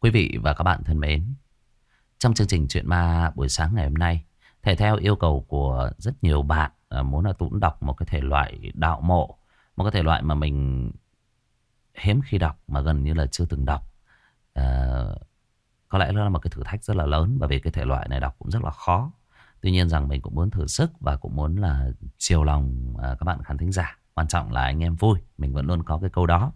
Quý vị và các bạn thân mến, trong chương trình Chuyện Ma buổi sáng ngày hôm nay, thể theo yêu cầu của rất nhiều bạn à, muốn là Tuấn đọc một cái thể loại đạo mộ, một cái thể loại mà mình hiếm khi đọc mà gần như là chưa từng đọc. À, có lẽ nó là một cái thử thách rất là lớn bởi vì cái thể loại này đọc cũng rất là khó. Tuy nhiên rằng mình cũng muốn thử sức và cũng muốn là chiều lòng à, các bạn khán thính giả. Quan trọng là anh em vui, mình vẫn luôn có cái câu đó.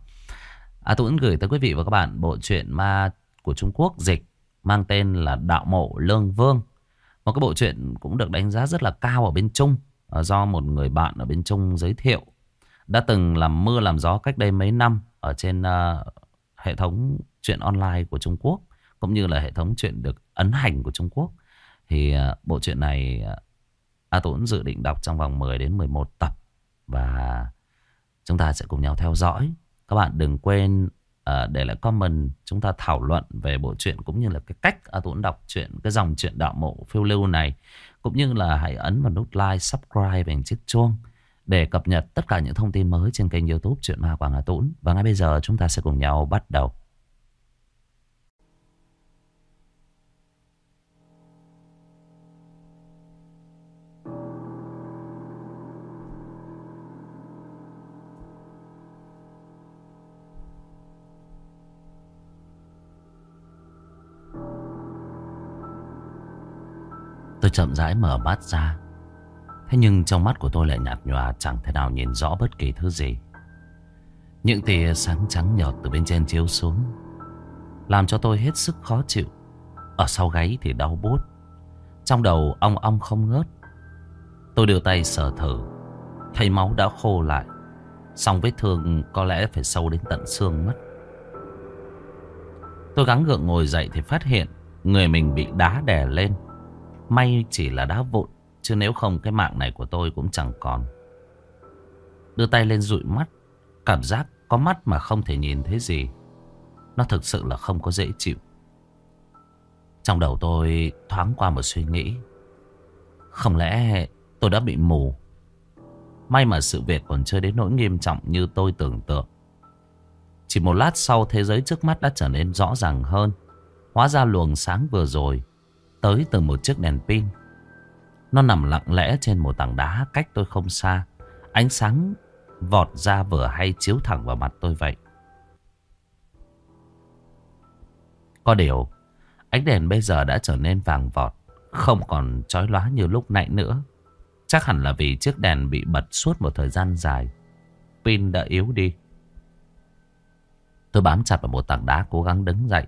À, tôi cũng gửi tới quý vị và các bạn bộ truyện ma của Trung Quốc dịch mang tên là Đạo Mộ Lương Vương. Một cái bộ truyện cũng được đánh giá rất là cao ở bên Trung à, do một người bạn ở bên Trung giới thiệu. Đã từng làm mưa làm gió cách đây mấy năm ở trên uh, hệ thống truyện online của Trung Quốc cũng như là hệ thống truyện được ấn hành của Trung Quốc. Thì uh, bộ truyện này uh, A Tuấn dự định đọc trong vòng 10 đến 11 tập và chúng ta sẽ cùng nhau theo dõi. Các bạn đừng quên Ờ, để lại comment chúng ta thảo luận về bộ truyện cũng như là cái cách A Tuấn đọc truyện cái dòng truyện đạo mộ phiêu lưu này cũng như là hãy ấn vào nút like, subscribe và chiếc chuông để cập nhật tất cả những thông tin mới trên kênh youtube truyện Ma Quảng Hà tuấn Và ngay bây giờ chúng ta sẽ cùng nhau bắt đầu. Tôi chậm rãi mở mắt ra. Thế nhưng trong mắt của tôi lại nhạt nhòa, Chẳng thể nào nhìn rõ bất kỳ thứ gì. Những tia sáng trắng nhợt từ bên trên chiếu xuống, Làm cho tôi hết sức khó chịu. Ở sau gáy thì đau bút Trong đầu ong ong không ngớt, Tôi đưa tay sờ thử, Thấy máu đã khô lại Xong vết thương có lẽ phải sâu đến tận xương mất. Tôi gắng gượng ngồi dậy thì phát hiện Người mình bị đá đè lên. May chỉ là đá vụn, Chứ nếu không cái mạng này của tôi cũng chẳng còn. Đưa tay lên dụi mắt, Cảm giác có mắt mà không thể nhìn thấy gì. Nó thực sự là không có dễ chịu. Trong đầu tôi thoáng qua một suy nghĩ. Không lẽ tôi đã bị mù? May mà sự việc còn chưa đến nỗi nghiêm trọng như tôi tưởng tượng. Chỉ một lát sau, thế giới trước mắt đã trở nên rõ ràng hơn. Hóa ra luồng sáng vừa rồi Tới từ một chiếc đèn pin. Nó nằm lặng lẽ trên một tảng đá cách tôi không xa. Ánh sáng vọt ra vừa hay chiếu thẳng vào mặt tôi vậy. Có điều, Ánh đèn bây giờ đã trở nên vàng vọt, Không còn chói lóa như lúc nãy nữa. Chắc hẳn là vì chiếc đèn bị bật suốt một thời gian dài. Pin đã yếu đi. Tôi bám chặt vào một tảng đá cố gắng đứng dậy.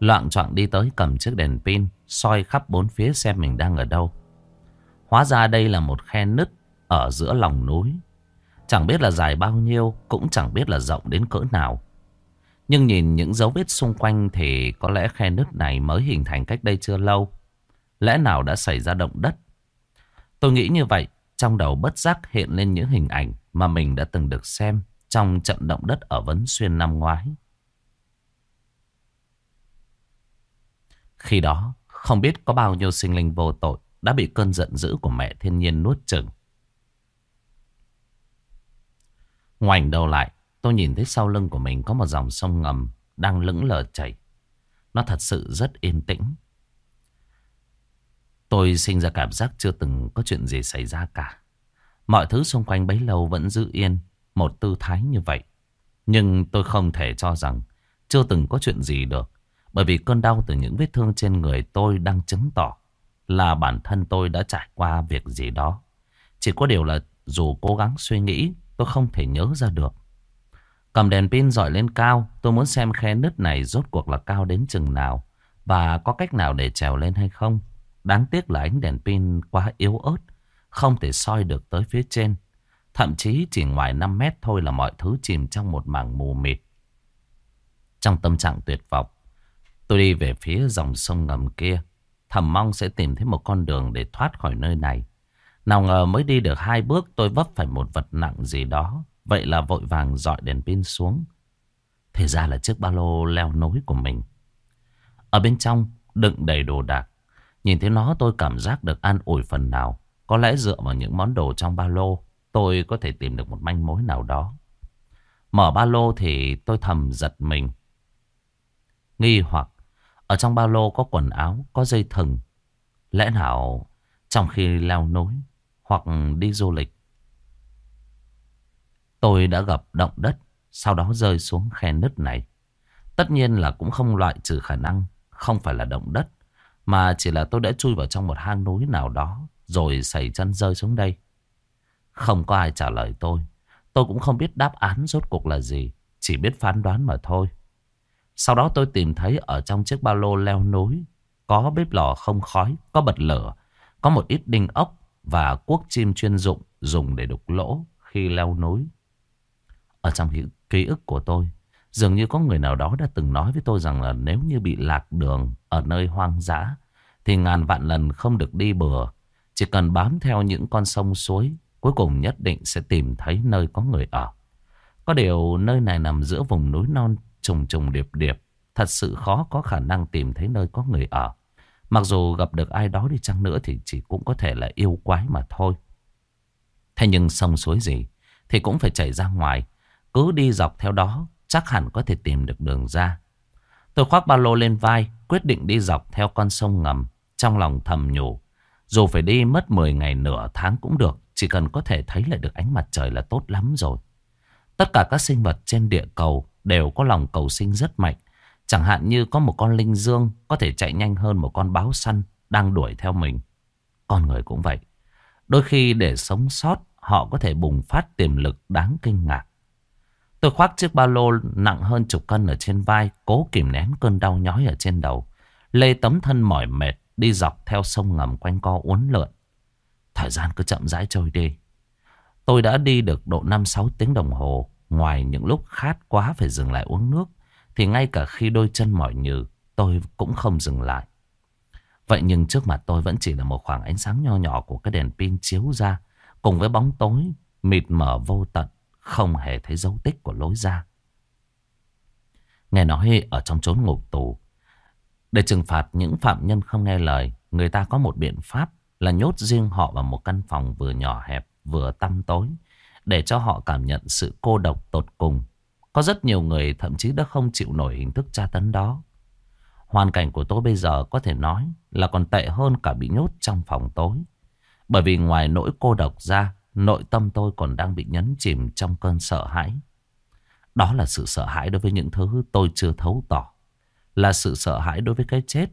Loạn trọng đi tới cầm chiếc đèn pin soi khắp bốn phía xem mình đang ở đâu. Hóa ra đây là một khe nứt ở giữa lòng núi. Chẳng biết là dài bao nhiêu, cũng chẳng biết là rộng đến cỡ nào. Nhưng nhìn những dấu vết xung quanh thì có lẽ khe nứt này mới hình thành cách đây chưa lâu. Lẽ nào đã xảy ra động đất? Tôi nghĩ như vậy, trong đầu bất giác hiện lên những hình ảnh mà mình đã từng được xem trong trận động đất ở Vấn Xuyên năm ngoái. Khi đó, không biết có bao nhiêu sinh linh vô tội đã bị cơn giận dữ của mẹ thiên nhiên nuốt chừng. Ngoảnh đầu lại, tôi nhìn thấy sau lưng của mình có một dòng sông ngầm đang lững lờ chảy. Nó thật sự rất yên tĩnh. Tôi sinh ra cảm giác chưa từng có chuyện gì xảy ra cả. Mọi thứ xung quanh bấy lâu vẫn giữ yên, một tư thái như vậy. Nhưng tôi không thể cho rằng chưa từng có chuyện gì được. Bởi vì cơn đau từ những vết thương trên người tôi đang chứng tỏ là bản thân tôi đã trải qua việc gì đó. Chỉ có điều là dù cố gắng suy nghĩ, tôi không thể nhớ ra được. Cầm đèn pin dọi lên cao, tôi muốn xem khe nứt này rốt cuộc là cao đến chừng nào và có cách nào để trèo lên hay không. Đáng tiếc là ánh đèn pin quá yếu ớt, không thể soi được tới phía trên. Thậm chí chỉ ngoài 5 mét thôi là mọi thứ chìm trong một mảng mù mịt. Trong tâm trạng tuyệt vọng, Tôi đi về phía dòng sông ngầm kia. Thầm mong sẽ tìm thấy một con đường để thoát khỏi nơi này. Nào ngờ mới đi được hai bước, tôi vấp phải một vật nặng gì đó. Vậy là vội vàng dọi đèn pin xuống. Thì ra là chiếc ba lô leo nối của mình. Ở bên trong, đựng đầy đồ đạc. Nhìn thấy nó, tôi cảm giác được an ủi phần nào. Có lẽ dựa vào những món đồ trong ba lô, tôi có thể tìm được một manh mối nào đó. Mở ba lô thì tôi thầm giật mình. Nghi hoặc ở trong ba lô có quần áo, có dây thừng. Lẽ nào trong khi leo núi hoặc đi du lịch, tôi đã gặp động đất, sau đó rơi xuống khe nứt này. Tất nhiên là cũng không loại trừ khả năng không phải là động đất, mà chỉ là tôi đã chui vào trong một hang núi nào đó rồi xảy chân rơi xuống đây. Không có ai trả lời tôi. Tôi cũng không biết đáp án rốt cuộc là gì, chỉ biết phán đoán mà thôi. Sau đó tôi tìm thấy ở trong chiếc ba lô leo núi có bếp lò không khói, có bật lửa, có một ít đinh ốc và cuốc chim chuyên dụng dùng để đục lỗ khi leo núi. Ở trong ký ức của tôi, dường như có người nào đó đã từng nói với tôi rằng là nếu như bị lạc đường ở nơi hoang dã, thì ngàn vạn lần không được đi bừa. Chỉ cần bám theo những con sông suối, cuối cùng nhất định sẽ tìm thấy nơi có người ở. Có điều nơi này nằm giữa vùng núi non trùng trùng điệp điệp, thật sự khó có khả năng tìm thấy nơi có người ở. Mặc dù gặp được ai đó đi chăng nữa thì chỉ cũng có thể là yêu quái mà thôi. Thế nhưng sông suối gì thì cũng phải chảy ra ngoài. Cứ đi dọc theo đó chắc hẳn có thể tìm được đường ra. Tôi khoác ba lô lên vai, quyết định đi dọc theo con sông ngầm, trong lòng thầm nhủ. Dù phải đi mất 10 ngày nửa tháng cũng được, chỉ cần có thể thấy lại được ánh mặt trời là tốt lắm rồi. Tất cả các sinh vật trên địa cầu đều có lòng cầu sinh rất mạnh. Chẳng hạn như có một con linh dương có thể chạy nhanh hơn một con báo săn đang đuổi theo mình. Con người cũng vậy. Đôi khi để sống sót, họ có thể bùng phát tiềm lực đáng kinh ngạc. Tôi khoác chiếc ba lô nặng hơn chục cân ở trên vai, cố kìm nén cơn đau nhói ở trên đầu. Lê tấm thân mỏi mệt, đi dọc theo sông ngầm quanh co uốn lượn. Thời gian cứ chậm rãi trôi đi. Tôi đã đi được độ 5-6 tiếng đồng hồ. Ngoài những lúc khát quá phải dừng lại uống nước, thì ngay cả khi đôi chân mỏi nhừ, tôi cũng không dừng lại. Vậy nhưng trước mặt tôi vẫn chỉ là một khoảng ánh sáng nho nhỏ của cái đèn pin chiếu ra, cùng với bóng tối, mịt mờ vô tận, không hề thấy dấu tích của lối ra. Nghe nói ở trong chốn ngục tù, để trừng phạt những phạm nhân không nghe lời, người ta có một biện pháp là nhốt riêng họ vào một căn phòng vừa nhỏ hẹp, vừa tăm tối, để cho họ cảm nhận sự cô độc tột cùng. Có rất nhiều người thậm chí đã không chịu nổi hình thức tra tấn đó. Hoàn cảnh của tôi bây giờ có thể nói là còn tệ hơn cả bị nhốt trong phòng tối. Bởi vì ngoài nỗi cô độc ra, nội tâm tôi còn đang bị nhấn chìm trong cơn sợ hãi. Đó là sự sợ hãi đối với những thứ tôi chưa thấu tỏ. Là sự sợ hãi đối với cái chết.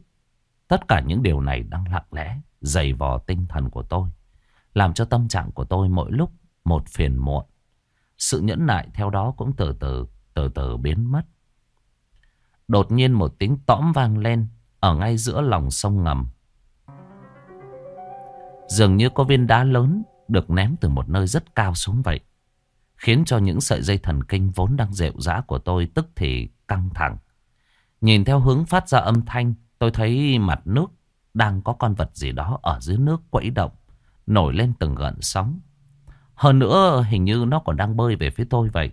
Tất cả những điều này đang lặng lẽ, dày vò tinh thần của tôi. Làm cho tâm trạng của tôi mỗi lúc một phiền muộn. Sự nhẫn nại theo đó cũng từ từ, từ từ biến mất. Đột nhiên một tiếng tõm vang lên ở ngay giữa lòng sông ngầm. Dường như có viên đá lớn được ném từ một nơi rất cao xuống vậy. Khiến cho những sợi dây thần kinh vốn đang dịu dã của tôi tức thì căng thẳng. Nhìn theo hướng phát ra âm thanh, tôi thấy mặt nước đang có con vật gì đó ở dưới nước quẫy động, nổi lên từng gợn sóng. Hơn nữa hình như nó còn đang bơi về phía tôi vậy.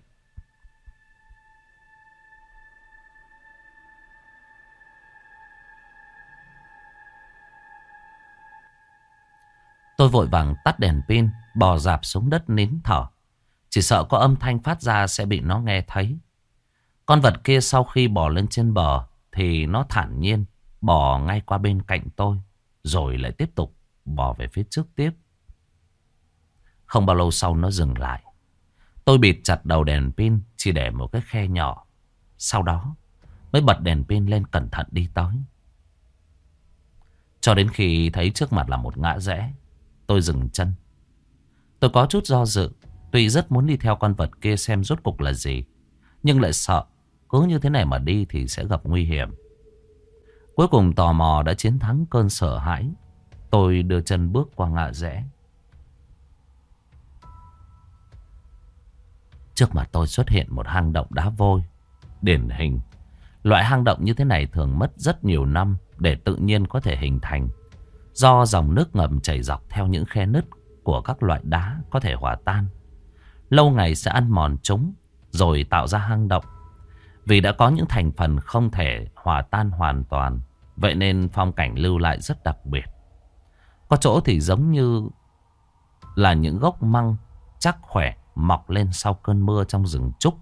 Tôi vội vàng tắt đèn pin, bò dạp xuống đất nín thở. Chỉ sợ có âm thanh phát ra sẽ bị nó nghe thấy. Con vật kia sau khi bò lên trên bờ thì nó thản nhiên bò ngay qua bên cạnh tôi. Rồi lại tiếp tục bò về phía trước tiếp. Không bao lâu sau nó dừng lại. Tôi bịt chặt đầu đèn pin chỉ để một cái khe nhỏ. Sau đó mới bật đèn pin lên cẩn thận đi tới. Cho đến khi thấy trước mặt là một ngã rẽ, tôi dừng chân. Tôi có chút do dự, tuy rất muốn đi theo con vật kia xem rốt cục là gì, nhưng lại sợ cứ như thế này mà đi thì sẽ gặp nguy hiểm. Cuối cùng tò mò đã chiến thắng cơn sợ hãi. Tôi đưa chân bước qua ngã rẽ. Trước mặt tôi xuất hiện một hang động đá vôi. Điển hình. Loại hang động như thế này thường mất rất nhiều năm để tự nhiên có thể hình thành. Do dòng nước ngầm chảy dọc theo những khe nứt của các loại đá có thể hòa tan. Lâu ngày sẽ ăn mòn chúng, rồi tạo ra hang động. Vì đã có những thành phần không thể hòa tan hoàn toàn. Vậy nên phong cảnh lưu lại rất đặc biệt. Có chỗ thì giống như là những gốc măng chắc khỏe mọc lên sau cơn mưa trong rừng trúc.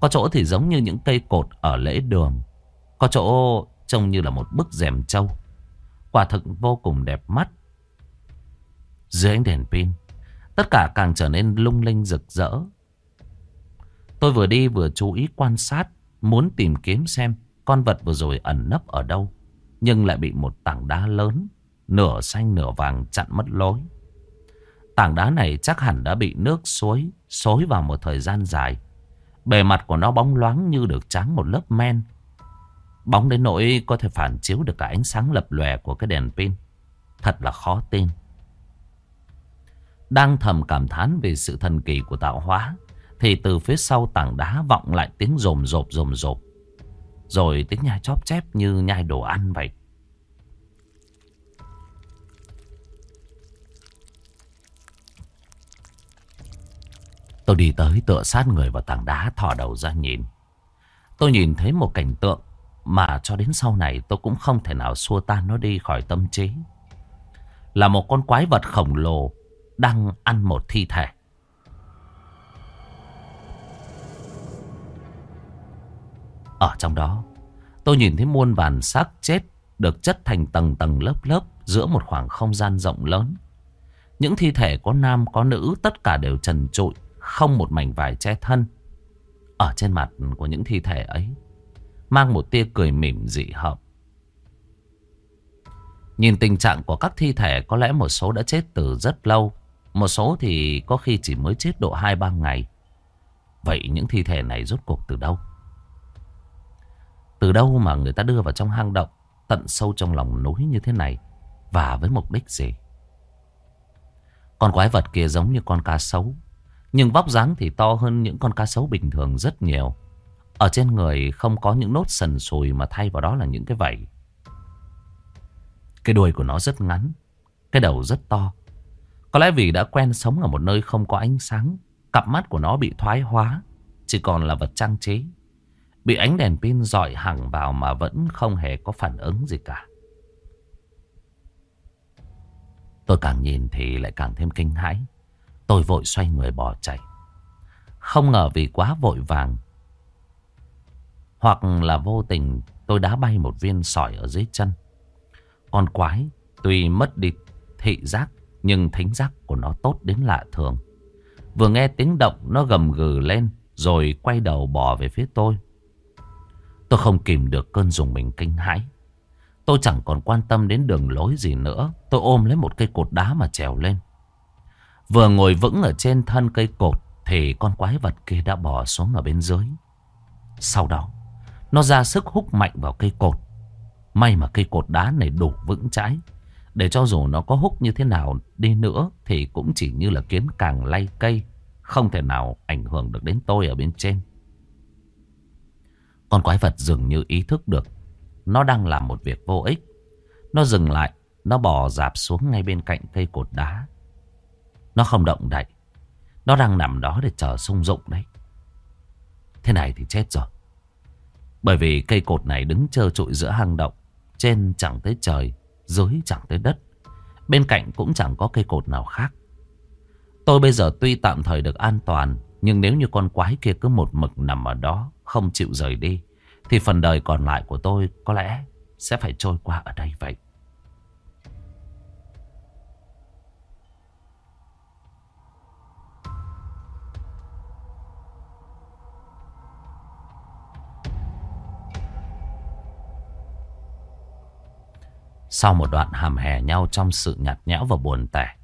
Có chỗ thì giống như những cây cột ở lễ đường. Có chỗ Trông như là một bức rèm trâu Quả thực vô cùng đẹp mắt Dưới ánh đèn pin, Tất cả càng trở nên lung linh rực rỡ Tôi vừa đi vừa chú ý quan sát, Muốn tìm kiếm xem Con vật vừa rồi ẩn nấp ở đâu, Nhưng lại bị một tảng đá lớn Nửa xanh nửa vàng chặn mất lối. Tảng đá này chắc hẳn đã bị nước suối Xối vào một thời gian dài. Bề mặt của nó bóng loáng như được tráng một lớp men. Bóng đến nỗi có thể phản chiếu được cả ánh sáng lập lòe của cái đèn pin. Thật là khó tin. Đang thầm cảm thán về sự thần kỳ của tạo hóa, Thì từ phía sau tảng đá vọng lại tiếng rồm rộp rồm rộp. Rồi tiếng nhai chóp chép như nhai đồ ăn vậy. Tôi đi tới tựa sát người vào tảng đá thò đầu ra nhìn. Tôi nhìn thấy một cảnh tượng mà cho đến sau này tôi cũng không thể nào xua tan nó đi khỏi tâm trí. Là một con quái vật khổng lồ đang ăn một thi thể. Ở trong đó, tôi nhìn thấy muôn vàn xác chết được chất thành tầng tầng lớp lớp giữa một khoảng không gian rộng lớn. Những thi thể có nam có nữ tất cả đều trần trụi, không một mảnh vải che thân. Ở trên mặt của những thi thể ấy mang một tia cười mỉm dị hợm. Nhìn tình trạng của các thi thể có lẽ một số đã chết từ rất lâu, một số thì có khi chỉ mới chết độ 2-3 ngày. Vậy những thi thể này rốt cuộc từ đâu? Từ đâu mà người ta đưa vào trong hang động tận sâu trong lòng núi như thế này và với mục đích gì? Con quái vật kia giống như con cá sấu nhưng vóc dáng thì to hơn những con cá sấu bình thường rất nhiều. Ở trên người không có những nốt sần sùi mà thay vào đó là những cái vảy. Cái đuôi của nó rất ngắn, cái đầu rất to. Có lẽ vì đã quen sống ở một nơi không có ánh sáng, cặp mắt của nó bị thoái hóa, chỉ còn là vật trang trí. Bị ánh đèn pin dọi hẳn vào mà vẫn không hề có phản ứng gì cả. Tôi càng nhìn thì lại càng thêm kinh hãi. Tôi vội xoay người bỏ chạy. Không ngờ vì quá vội vàng. Hoặc là vô tình tôi đá bay một viên sỏi ở dưới chân. Con quái tuy mất đi thị giác, nhưng thính giác của nó tốt đến lạ thường. Vừa nghe tiếng động, nó gầm gừ lên, rồi quay đầu bò về phía tôi. Tôi không kìm được cơn dùng mình kinh hãi. Tôi chẳng còn quan tâm đến đường lối gì nữa. Tôi ôm lấy một cây cột đá mà trèo lên. Vừa ngồi vững ở trên thân cây cột Thì con quái vật kia đã bỏ xuống ở bên dưới. Sau đó, Nó ra sức hút mạnh vào cây cột. May mà cây cột đá này đủ vững chãi. Để cho dù nó có hút như thế nào đi nữa Thì cũng chỉ như là kiến càng lay cây, Không thể nào ảnh hưởng được đến tôi ở bên trên. Con quái vật dường như ý thức được Nó đang làm một việc vô ích. Nó dừng lại, Nó bò dạp xuống ngay bên cạnh cây cột đá nó không động đậy. Nó đang nằm đó để chờ sung dụng đấy. Thế này thì chết rồi. Bởi vì cây cột này đứng trơ trụi giữa hang động. Trên chẳng tới trời, dưới chẳng tới đất. Bên cạnh cũng chẳng có cây cột nào khác. Tôi bây giờ tuy tạm thời được an toàn, nhưng nếu như con quái kia cứ một mực nằm ở đó, không chịu rời đi, thì phần đời còn lại của tôi có lẽ sẽ phải trôi qua ở đây vậy. Sau một đoạn hàm hè nhau trong sự nhạt nhẽo và buồn tẻ.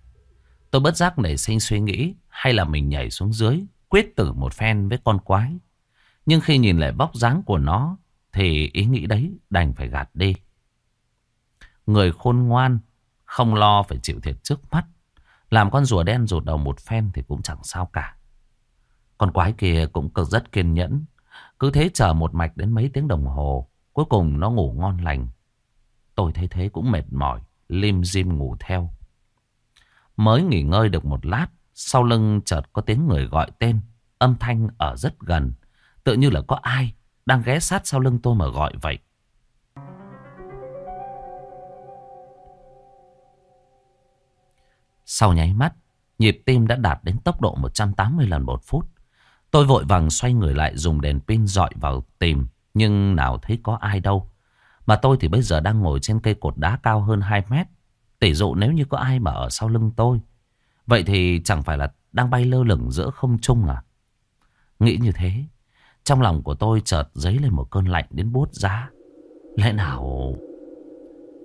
Tôi bất giác nảy sinh suy nghĩ hay là mình nhảy xuống dưới, quyết tử một phen với con quái. Nhưng khi nhìn lại bóc dáng của nó thì ý nghĩ đấy đành phải gạt đi. Người khôn ngoan, không lo phải chịu thiệt trước mắt. Làm con rùa đen rụt đầu một phen thì cũng chẳng sao cả. Con quái kia cũng cực rất kiên nhẫn. Cứ thế chờ một mạch đến mấy tiếng đồng hồ. Cuối cùng nó ngủ ngon lành. Tôi thấy thế cũng mệt mỏi, lim dim ngủ theo. Mới nghỉ ngơi được một lát, sau lưng chợt có tiếng người gọi tên, âm thanh ở rất gần. Tự như là có ai đang ghé sát sau lưng tôi mà gọi vậy. Sau nháy mắt, nhịp tim đã đạt đến tốc độ 180 lần một phút. Tôi vội vàng xoay người lại dùng đèn pin dọi vào tìm, nhưng nào thấy có ai đâu. Mà tôi thì bây giờ đang ngồi trên cây cột đá cao hơn 2 mét. Tỷ dụ nếu như có ai mà ở sau lưng tôi. Vậy thì chẳng phải là đang bay lơ lửng giữa không trung à? Nghĩ như thế. Trong lòng của tôi chợt dấy lên một cơn lạnh đến bốt giá. Lẽ nào...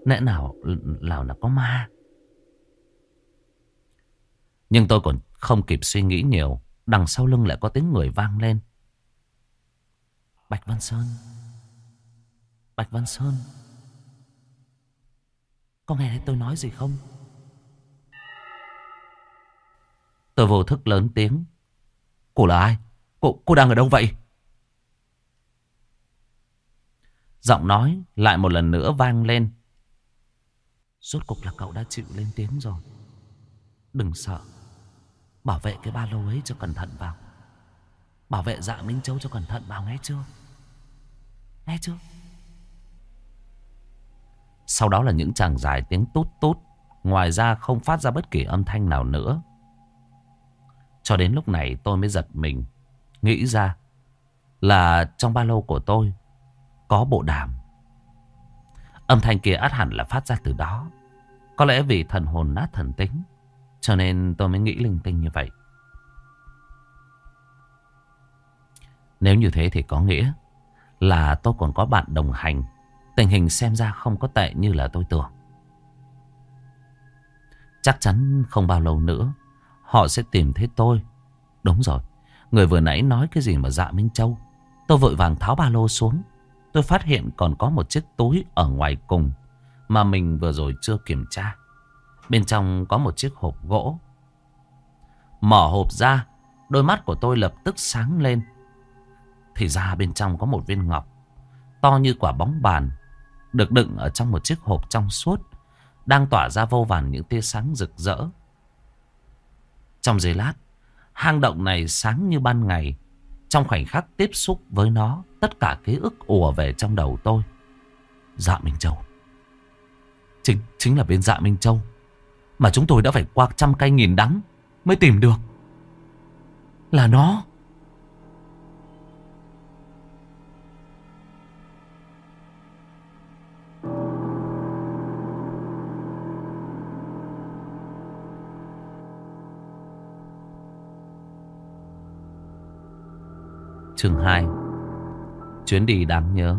Lẽ nào nào là có ma? Nhưng tôi còn không kịp suy nghĩ nhiều. Đằng sau lưng lại có tiếng người vang lên. Bạch Văn Sơn. Bạch Văn Sơn. Có nghe thấy tôi nói gì không? Tôi vô thức lớn tiếng. Cô là ai? Cô, cô đang ở đâu vậy? Giọng nói lại một lần nữa vang lên. Rốt cục là cậu đã chịu lên tiếng rồi. Đừng sợ. Bảo vệ cái ba lô ấy cho cẩn thận vào. Bảo vệ dạ Minh Châu cho cẩn thận vào nghe chưa? Nghe chưa? Sau đó là những chàng dài tiếng tút tút. Ngoài ra không phát ra bất kỳ âm thanh nào nữa. Cho đến lúc này tôi mới giật mình. Nghĩ ra là trong ba lô của tôi có bộ đàm. Âm thanh kia át hẳn là phát ra từ đó. Có lẽ vì thần hồn nát thần tính. Cho nên tôi mới nghĩ linh tinh như vậy. Nếu như thế thì có nghĩa là tôi còn có bạn đồng hành. Tình hình xem ra không có tệ như là tôi tưởng. Chắc chắn không bao lâu nữa họ sẽ tìm thấy tôi. Đúng rồi, người vừa nãy nói cái gì mà dạ Minh Châu. Tôi vội vàng tháo ba lô xuống. Tôi phát hiện còn có một chiếc túi ở ngoài cùng mà mình vừa rồi chưa kiểm tra. Bên trong có một chiếc hộp gỗ. Mở hộp ra, đôi mắt của tôi lập tức sáng lên. Thì ra bên trong có một viên ngọc, to như quả bóng bàn, được đựng ở trong một chiếc hộp trong suốt, đang tỏa ra vô vàn những tia sáng rực rỡ. Trong giây lát, hang động này sáng như ban ngày. Trong khoảnh khắc tiếp xúc với nó, tất cả ký ức ùa về trong đầu tôi. Dạ Minh Châu. Chính, chính là bên dạ Minh Châu. Mà chúng tôi đã phải qua trăm cây nghìn đắng mới tìm được. Là nó. Chương 2 Chuyến đi đáng nhớ.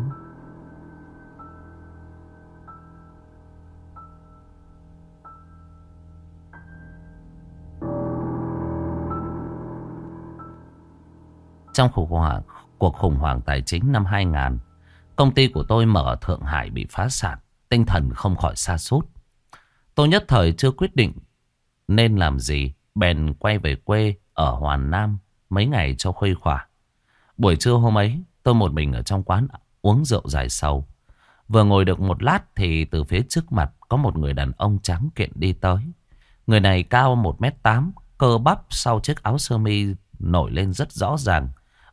Trong khủng hoảng, cuộc khủng hoảng tài chính năm 2000, công ty của tôi mở ở Thượng Hải bị phá sản, tinh thần không khỏi xa sút. Tôi nhất thời chưa quyết định nên làm gì, bèn quay về quê ở Hoàn Nam mấy ngày cho khuây khỏa. Buổi trưa hôm ấy, tôi một mình ở trong quán uống rượu dài sầu. Vừa ngồi được một lát thì từ phía trước mặt có một người đàn ông trắng kiện đi tới. Người này cao 1m8, cơ bắp sau chiếc áo sơ mi nổi lên rất rõ ràng.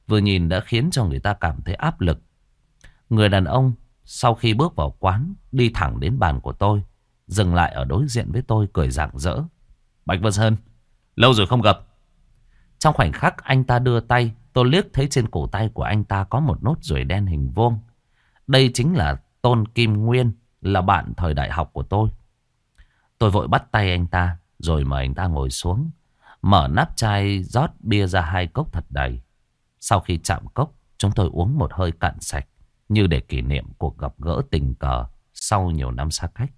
Vừa nhìn đã khiến cho người ta cảm thấy áp lực. Người đàn ông sau khi bước vào quán đi thẳng đến bàn của tôi. Dừng lại ở đối diện với tôi cười rạng rỡ. Bạch Vân Sơn, lâu rồi không gặp. Trong khoảnh khắc anh ta đưa tay Tôi liếc thấy trên cổ tay của anh ta có một nốt ruồi đen hình vuông. Đây chính là Tôn Kim Nguyên, là bạn thời đại học của tôi. Tôi vội bắt tay anh ta, rồi mời anh ta ngồi xuống. Mở nắp chai rót bia ra hai cốc thật đầy. Sau khi chạm cốc, chúng tôi uống một hơi cạn sạch, như để kỷ niệm cuộc gặp gỡ tình cờ sau nhiều năm xa cách.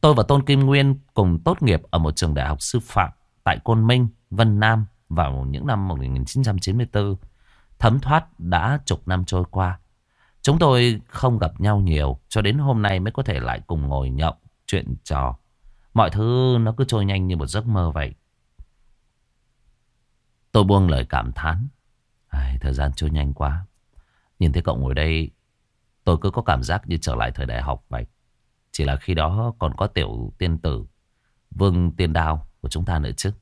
Tôi và Tôn Kim Nguyên cùng tốt nghiệp ở một trường đại học sư phạm tại Côn Minh, Vân Nam vào những năm 1994. Thấm thoát đã chục năm trôi qua. Chúng tôi không gặp nhau nhiều cho đến hôm nay mới có thể lại cùng ngồi nhậu, chuyện trò. Mọi thứ nó cứ trôi nhanh như một giấc mơ vậy. Tôi buông lời cảm thán. Ai, thời gian trôi nhanh quá. Nhìn thấy cậu ngồi đây, tôi cứ có cảm giác như trở lại thời đại học vậy. Chỉ là khi đó còn có tiểu tiên tử, vương tiên đao của chúng ta nữa chứ.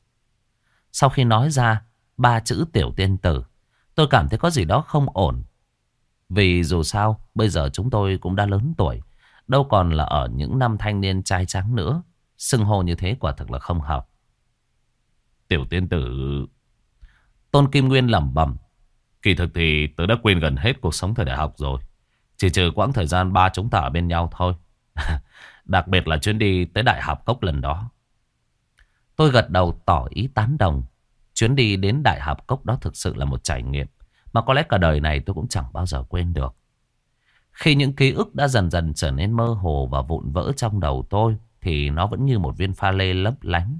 Sau khi nói ra ba chữ tiểu tiên tử, tôi cảm thấy có gì đó không ổn. Vì dù sao, bây giờ chúng tôi cũng đã lớn tuổi, đâu còn là ở những năm thanh niên trai trắng nữa. sưng hô như thế quả thực là không hợp. Tiểu tiên tử... Tôn Kim Nguyên lẩm bẩm. Kỳ thực thì tớ đã quên gần hết cuộc sống thời đại học rồi. Chỉ trừ quãng thời gian ba chúng ta ở bên nhau thôi. Đặc biệt là chuyến đi tới Đại học Cốc lần đó. Tôi gật đầu tỏ ý tán đồng. Chuyến đi đến Đại Hạp Cốc đó thực sự là một trải nghiệm. Mà có lẽ cả đời này tôi cũng chẳng bao giờ quên được. Khi những ký ức đã dần dần trở nên mơ hồ và vụn vỡ trong đầu tôi. Thì nó vẫn như một viên pha lê lấp lánh.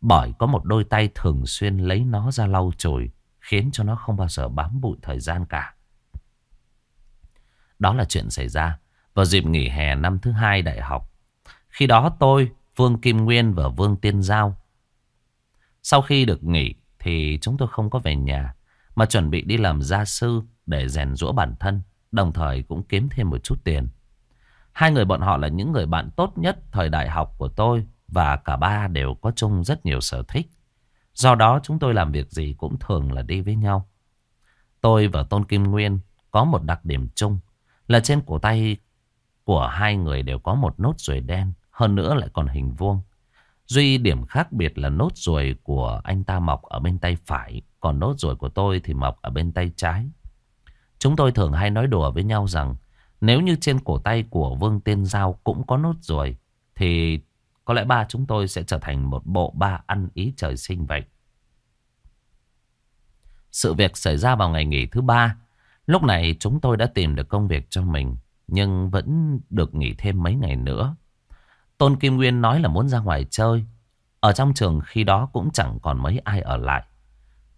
Bởi có một đôi tay thường xuyên lấy nó ra lau chùi. Khiến cho nó không bao giờ bám bụi thời gian cả. Đó là chuyện xảy ra vào dịp nghỉ hè năm thứ hai đại học. Khi đó tôi, Vương Kim Nguyên và Vương Tiên Giao. Sau khi được nghỉ thì chúng tôi không có về nhà mà chuẩn bị đi làm gia sư để rèn rũa bản thân, đồng thời cũng kiếm thêm một chút tiền. Hai người bọn họ là những người bạn tốt nhất thời đại học của tôi và cả ba đều có chung rất nhiều sở thích. Do đó chúng tôi làm việc gì cũng thường là đi với nhau. Tôi và Tôn Kim Nguyên có một đặc điểm chung là trên cổ tay của hai người đều có một nốt ruồi đen, hơn nữa lại còn hình vuông. Duy điểm khác biệt là nốt ruồi của anh ta mọc ở bên tay phải, còn nốt ruồi của tôi thì mọc ở bên tay trái. Chúng tôi thường hay nói đùa với nhau rằng nếu như trên cổ tay của Vương Tiên Giao cũng có nốt ruồi thì có lẽ ba chúng tôi sẽ trở thành một bộ ba ăn ý trời sinh vậy. Sự việc xảy ra vào ngày nghỉ thứ ba. Lúc này chúng tôi đã tìm được công việc cho mình nhưng vẫn được nghỉ thêm mấy ngày nữa. Tôn Kim Nguyên nói là muốn ra ngoài chơi. Ở trong trường khi đó cũng chẳng còn mấy ai ở lại.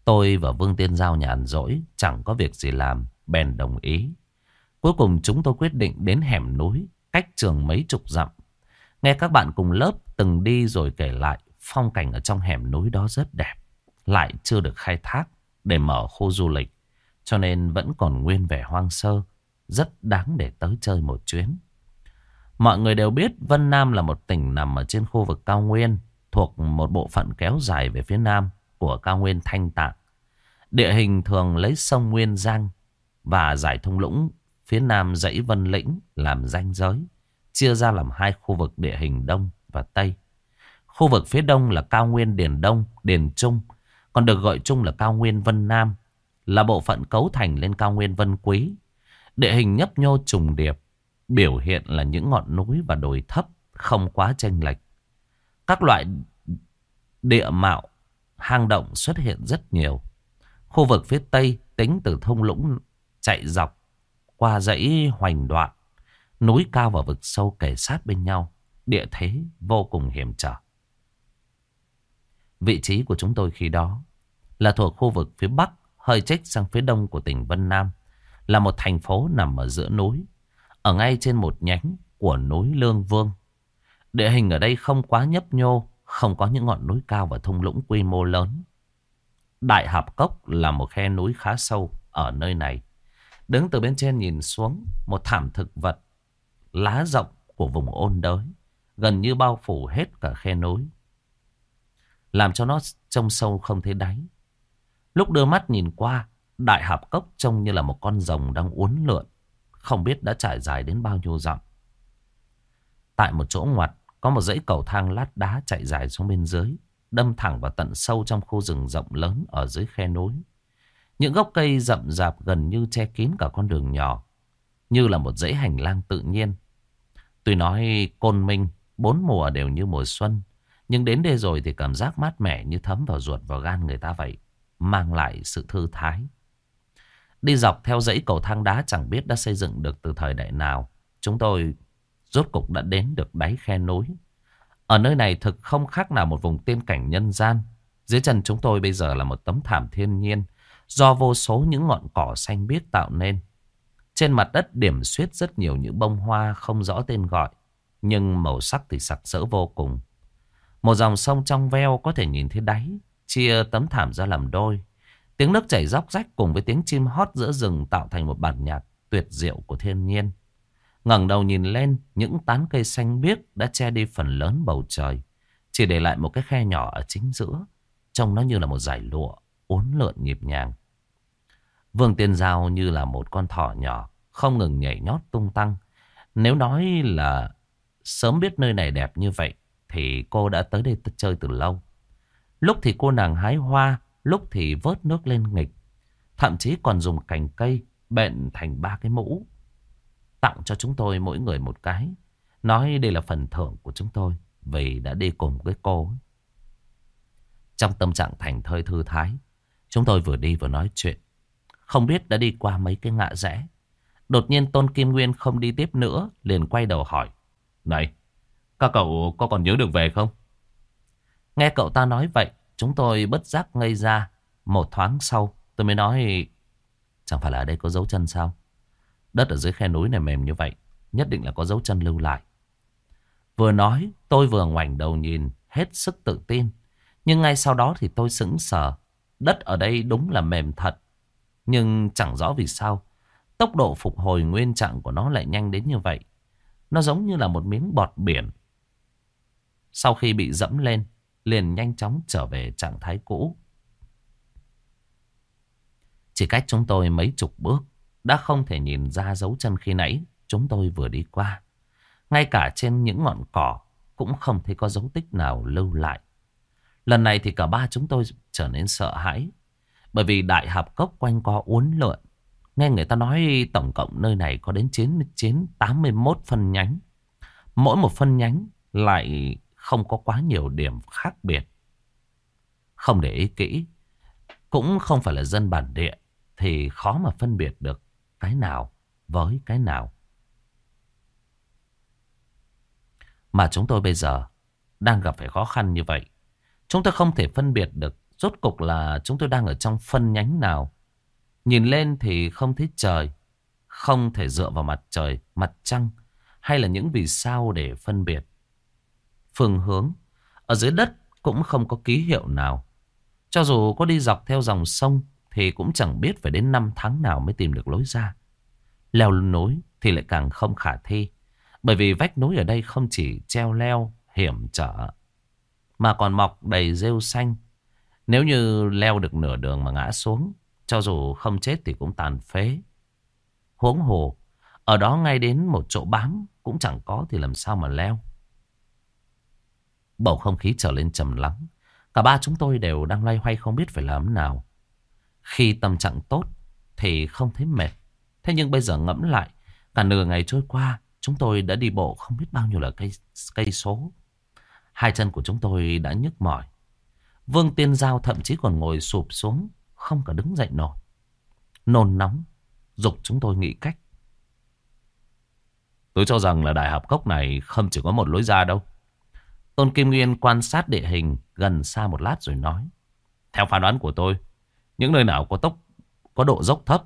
Tôi và Vương Tiên Giao nhàn rỗi, chẳng có việc gì làm, bèn đồng ý. Cuối cùng chúng tôi quyết định đến hẻm núi, cách trường mấy chục dặm. Nghe các bạn cùng lớp từng đi rồi kể lại, phong cảnh ở trong hẻm núi đó rất đẹp. Lại chưa được khai thác để mở khu du lịch, cho nên vẫn còn nguyên vẻ hoang sơ, rất đáng để tới chơi một chuyến. Mọi người đều biết Vân Nam là một tỉnh nằm ở trên khu vực cao nguyên, thuộc một bộ phận kéo dài về phía nam của cao nguyên Thanh Tạng. Địa hình thường lấy sông Nguyên Giang và giải thông lũng phía nam dãy Vân Lĩnh làm ranh giới, chia ra làm hai khu vực địa hình Đông và Tây. Khu vực phía Đông là cao nguyên Điền Đông, Điền Trung, còn được gọi chung là cao nguyên Vân Nam, là bộ phận cấu thành lên cao nguyên Vân Quý. Địa hình nhấp nhô trùng điệp, biểu hiện là những ngọn núi và đồi thấp không quá chênh lệch. Các loại địa mạo, hang động xuất hiện rất nhiều. Khu vực phía tây tính từ thông lũng chạy dọc qua dãy hoành đoạn, núi cao và vực sâu kề sát bên nhau, địa thế vô cùng hiểm trở. Vị trí của chúng tôi khi đó là thuộc khu vực phía bắc, hơi trách sang phía đông của tỉnh Vân Nam, là một thành phố nằm ở giữa núi, ở ngay trên một nhánh của núi Lương Vương. Địa hình ở đây không quá nhấp nhô, không có những ngọn núi cao và thung lũng quy mô lớn. Đại Hạp Cốc là một khe núi khá sâu ở nơi này. Đứng từ bên trên nhìn xuống, một thảm thực vật lá rộng của vùng ôn đới, gần như bao phủ hết cả khe núi. Làm cho nó trông sâu không thấy đáy. Lúc đưa mắt nhìn qua, Đại Hạp Cốc trông như là một con rồng đang uốn lượn không biết đã trải dài đến bao nhiêu dặm. Tại một chỗ ngoặt có một dãy cầu thang lát đá chạy dài xuống bên dưới, đâm thẳng vào tận sâu trong khu rừng rộng lớn ở dưới khe núi. Những gốc cây rậm rạp gần như che kín cả con đường nhỏ, như là một dãy hành lang tự nhiên. Tuy nói côn minh, bốn mùa đều như mùa xuân, nhưng đến đây rồi thì cảm giác mát mẻ như thấm vào ruột vào gan người ta vậy, mang lại sự thư thái. Đi dọc theo dãy cầu thang đá chẳng biết đã xây dựng được từ thời đại nào. Chúng tôi rốt cục đã đến được đáy khe núi. Ở nơi này thực không khác nào một vùng tiên cảnh nhân gian. Dưới chân chúng tôi bây giờ là một tấm thảm thiên nhiên do vô số những ngọn cỏ xanh biếc tạo nên. Trên mặt đất điểm xuyết rất nhiều những bông hoa không rõ tên gọi, nhưng màu sắc thì sặc sỡ vô cùng. Một dòng sông trong veo có thể nhìn thấy đáy, chia tấm thảm ra làm đôi. Tiếng nước chảy róc rách cùng với tiếng chim hót giữa rừng tạo thành một bản nhạc tuyệt diệu của thiên nhiên. ngẩng đầu nhìn lên, những tán cây xanh biếc đã che đi phần lớn bầu trời. Chỉ để lại một cái khe nhỏ ở chính giữa. Trông nó như là một dải lụa, uốn lượn nhịp nhàng. Vương Tiên Giao như là một con thỏ nhỏ, không ngừng nhảy nhót tung tăng. Nếu nói là sớm biết nơi này đẹp như vậy, thì cô đã tới đây chơi từ lâu. Lúc thì cô nàng hái hoa, Lúc thì vớt nước lên nghịch Thậm chí còn dùng cành cây Bện thành ba cái mũ tặng cho chúng tôi mỗi người một cái. Nói đây là phần thưởng của chúng tôi vì đã đi cùng với cô. Trong tâm trạng thành thơi thư thái, chúng tôi vừa đi vừa nói chuyện. Không biết đã đi qua mấy cái ngã rẽ. Đột nhiên Tôn Kim Nguyên không đi tiếp nữa, liền quay đầu hỏi. Này, các cậu có còn nhớ được về không? Nghe cậu ta nói vậy, chúng tôi bất giác ngây ra. Một thoáng sau, tôi mới nói, chẳng phải là ở đây có dấu chân sao? Đất ở dưới khe núi này mềm như vậy, nhất định là có dấu chân lưu lại. Vừa nói, tôi vừa ngoảnh đầu nhìn, hết sức tự tin. Nhưng ngay sau đó thì tôi sững sờ. Đất ở đây đúng là mềm thật. Nhưng chẳng rõ vì sao, tốc độ phục hồi nguyên trạng của nó lại nhanh đến như vậy. Nó giống như là một miếng bọt biển. Sau khi bị dẫm lên, liền nhanh chóng trở về trạng thái cũ. Chỉ cách chúng tôi mấy chục bước, đã không thể nhìn ra dấu chân khi nãy chúng tôi vừa đi qua. Ngay cả trên những ngọn cỏ cũng không thấy có dấu tích nào lưu lại. Lần này thì cả ba chúng tôi trở nên sợ hãi. Bởi vì đại hạp cốc quanh co uốn lượn. Nghe người ta nói tổng cộng nơi này có đến 99, 81 phân nhánh. Mỗi một phân nhánh lại không có quá nhiều điểm khác biệt. Không để ý kỹ, cũng không phải là dân bản địa, thì khó mà phân biệt được cái nào với cái nào. Mà chúng tôi bây giờ đang gặp phải khó khăn như vậy. Chúng tôi không thể phân biệt được rốt cục là chúng tôi đang ở trong phân nhánh nào. Nhìn lên thì không thấy trời, không thể dựa vào mặt trời, mặt trăng hay là những vì sao để phân biệt. Phương hướng, ở dưới đất cũng không có ký hiệu nào. Cho dù có đi dọc theo dòng sông thì cũng chẳng biết phải đến năm tháng nào mới tìm được lối ra. Leo núi thì lại càng không khả thi. Bởi vì vách núi ở đây không chỉ treo leo, hiểm trở, mà còn mọc đầy rêu xanh. Nếu như leo được nửa đường mà ngã xuống, cho dù không chết thì cũng tàn phế. Huống hồ, ở đó ngay đến một chỗ bám cũng chẳng có thì làm sao mà leo. Bầu không khí trở lên trầm lắng. Cả ba chúng tôi đều đang loay hoay không biết phải làm nào. Khi tâm trạng tốt thì không thấy mệt. Thế nhưng bây giờ ngẫm lại, cả nửa ngày trôi qua, chúng tôi đã đi bộ không biết bao nhiêu là cây, cây số. Hai chân của chúng tôi đã nhức mỏi. Vương Tiên Giao thậm chí còn ngồi sụp xuống, không cả đứng dậy nổi. Nôn nóng, dục chúng tôi nghĩ cách. Tôi cho rằng là đại học cốc này không chỉ có một lối ra đâu. Tôn Kim Nguyên quan sát địa hình gần xa một lát rồi nói. Theo phán đoán của tôi, những nơi nào có tốc có độ dốc thấp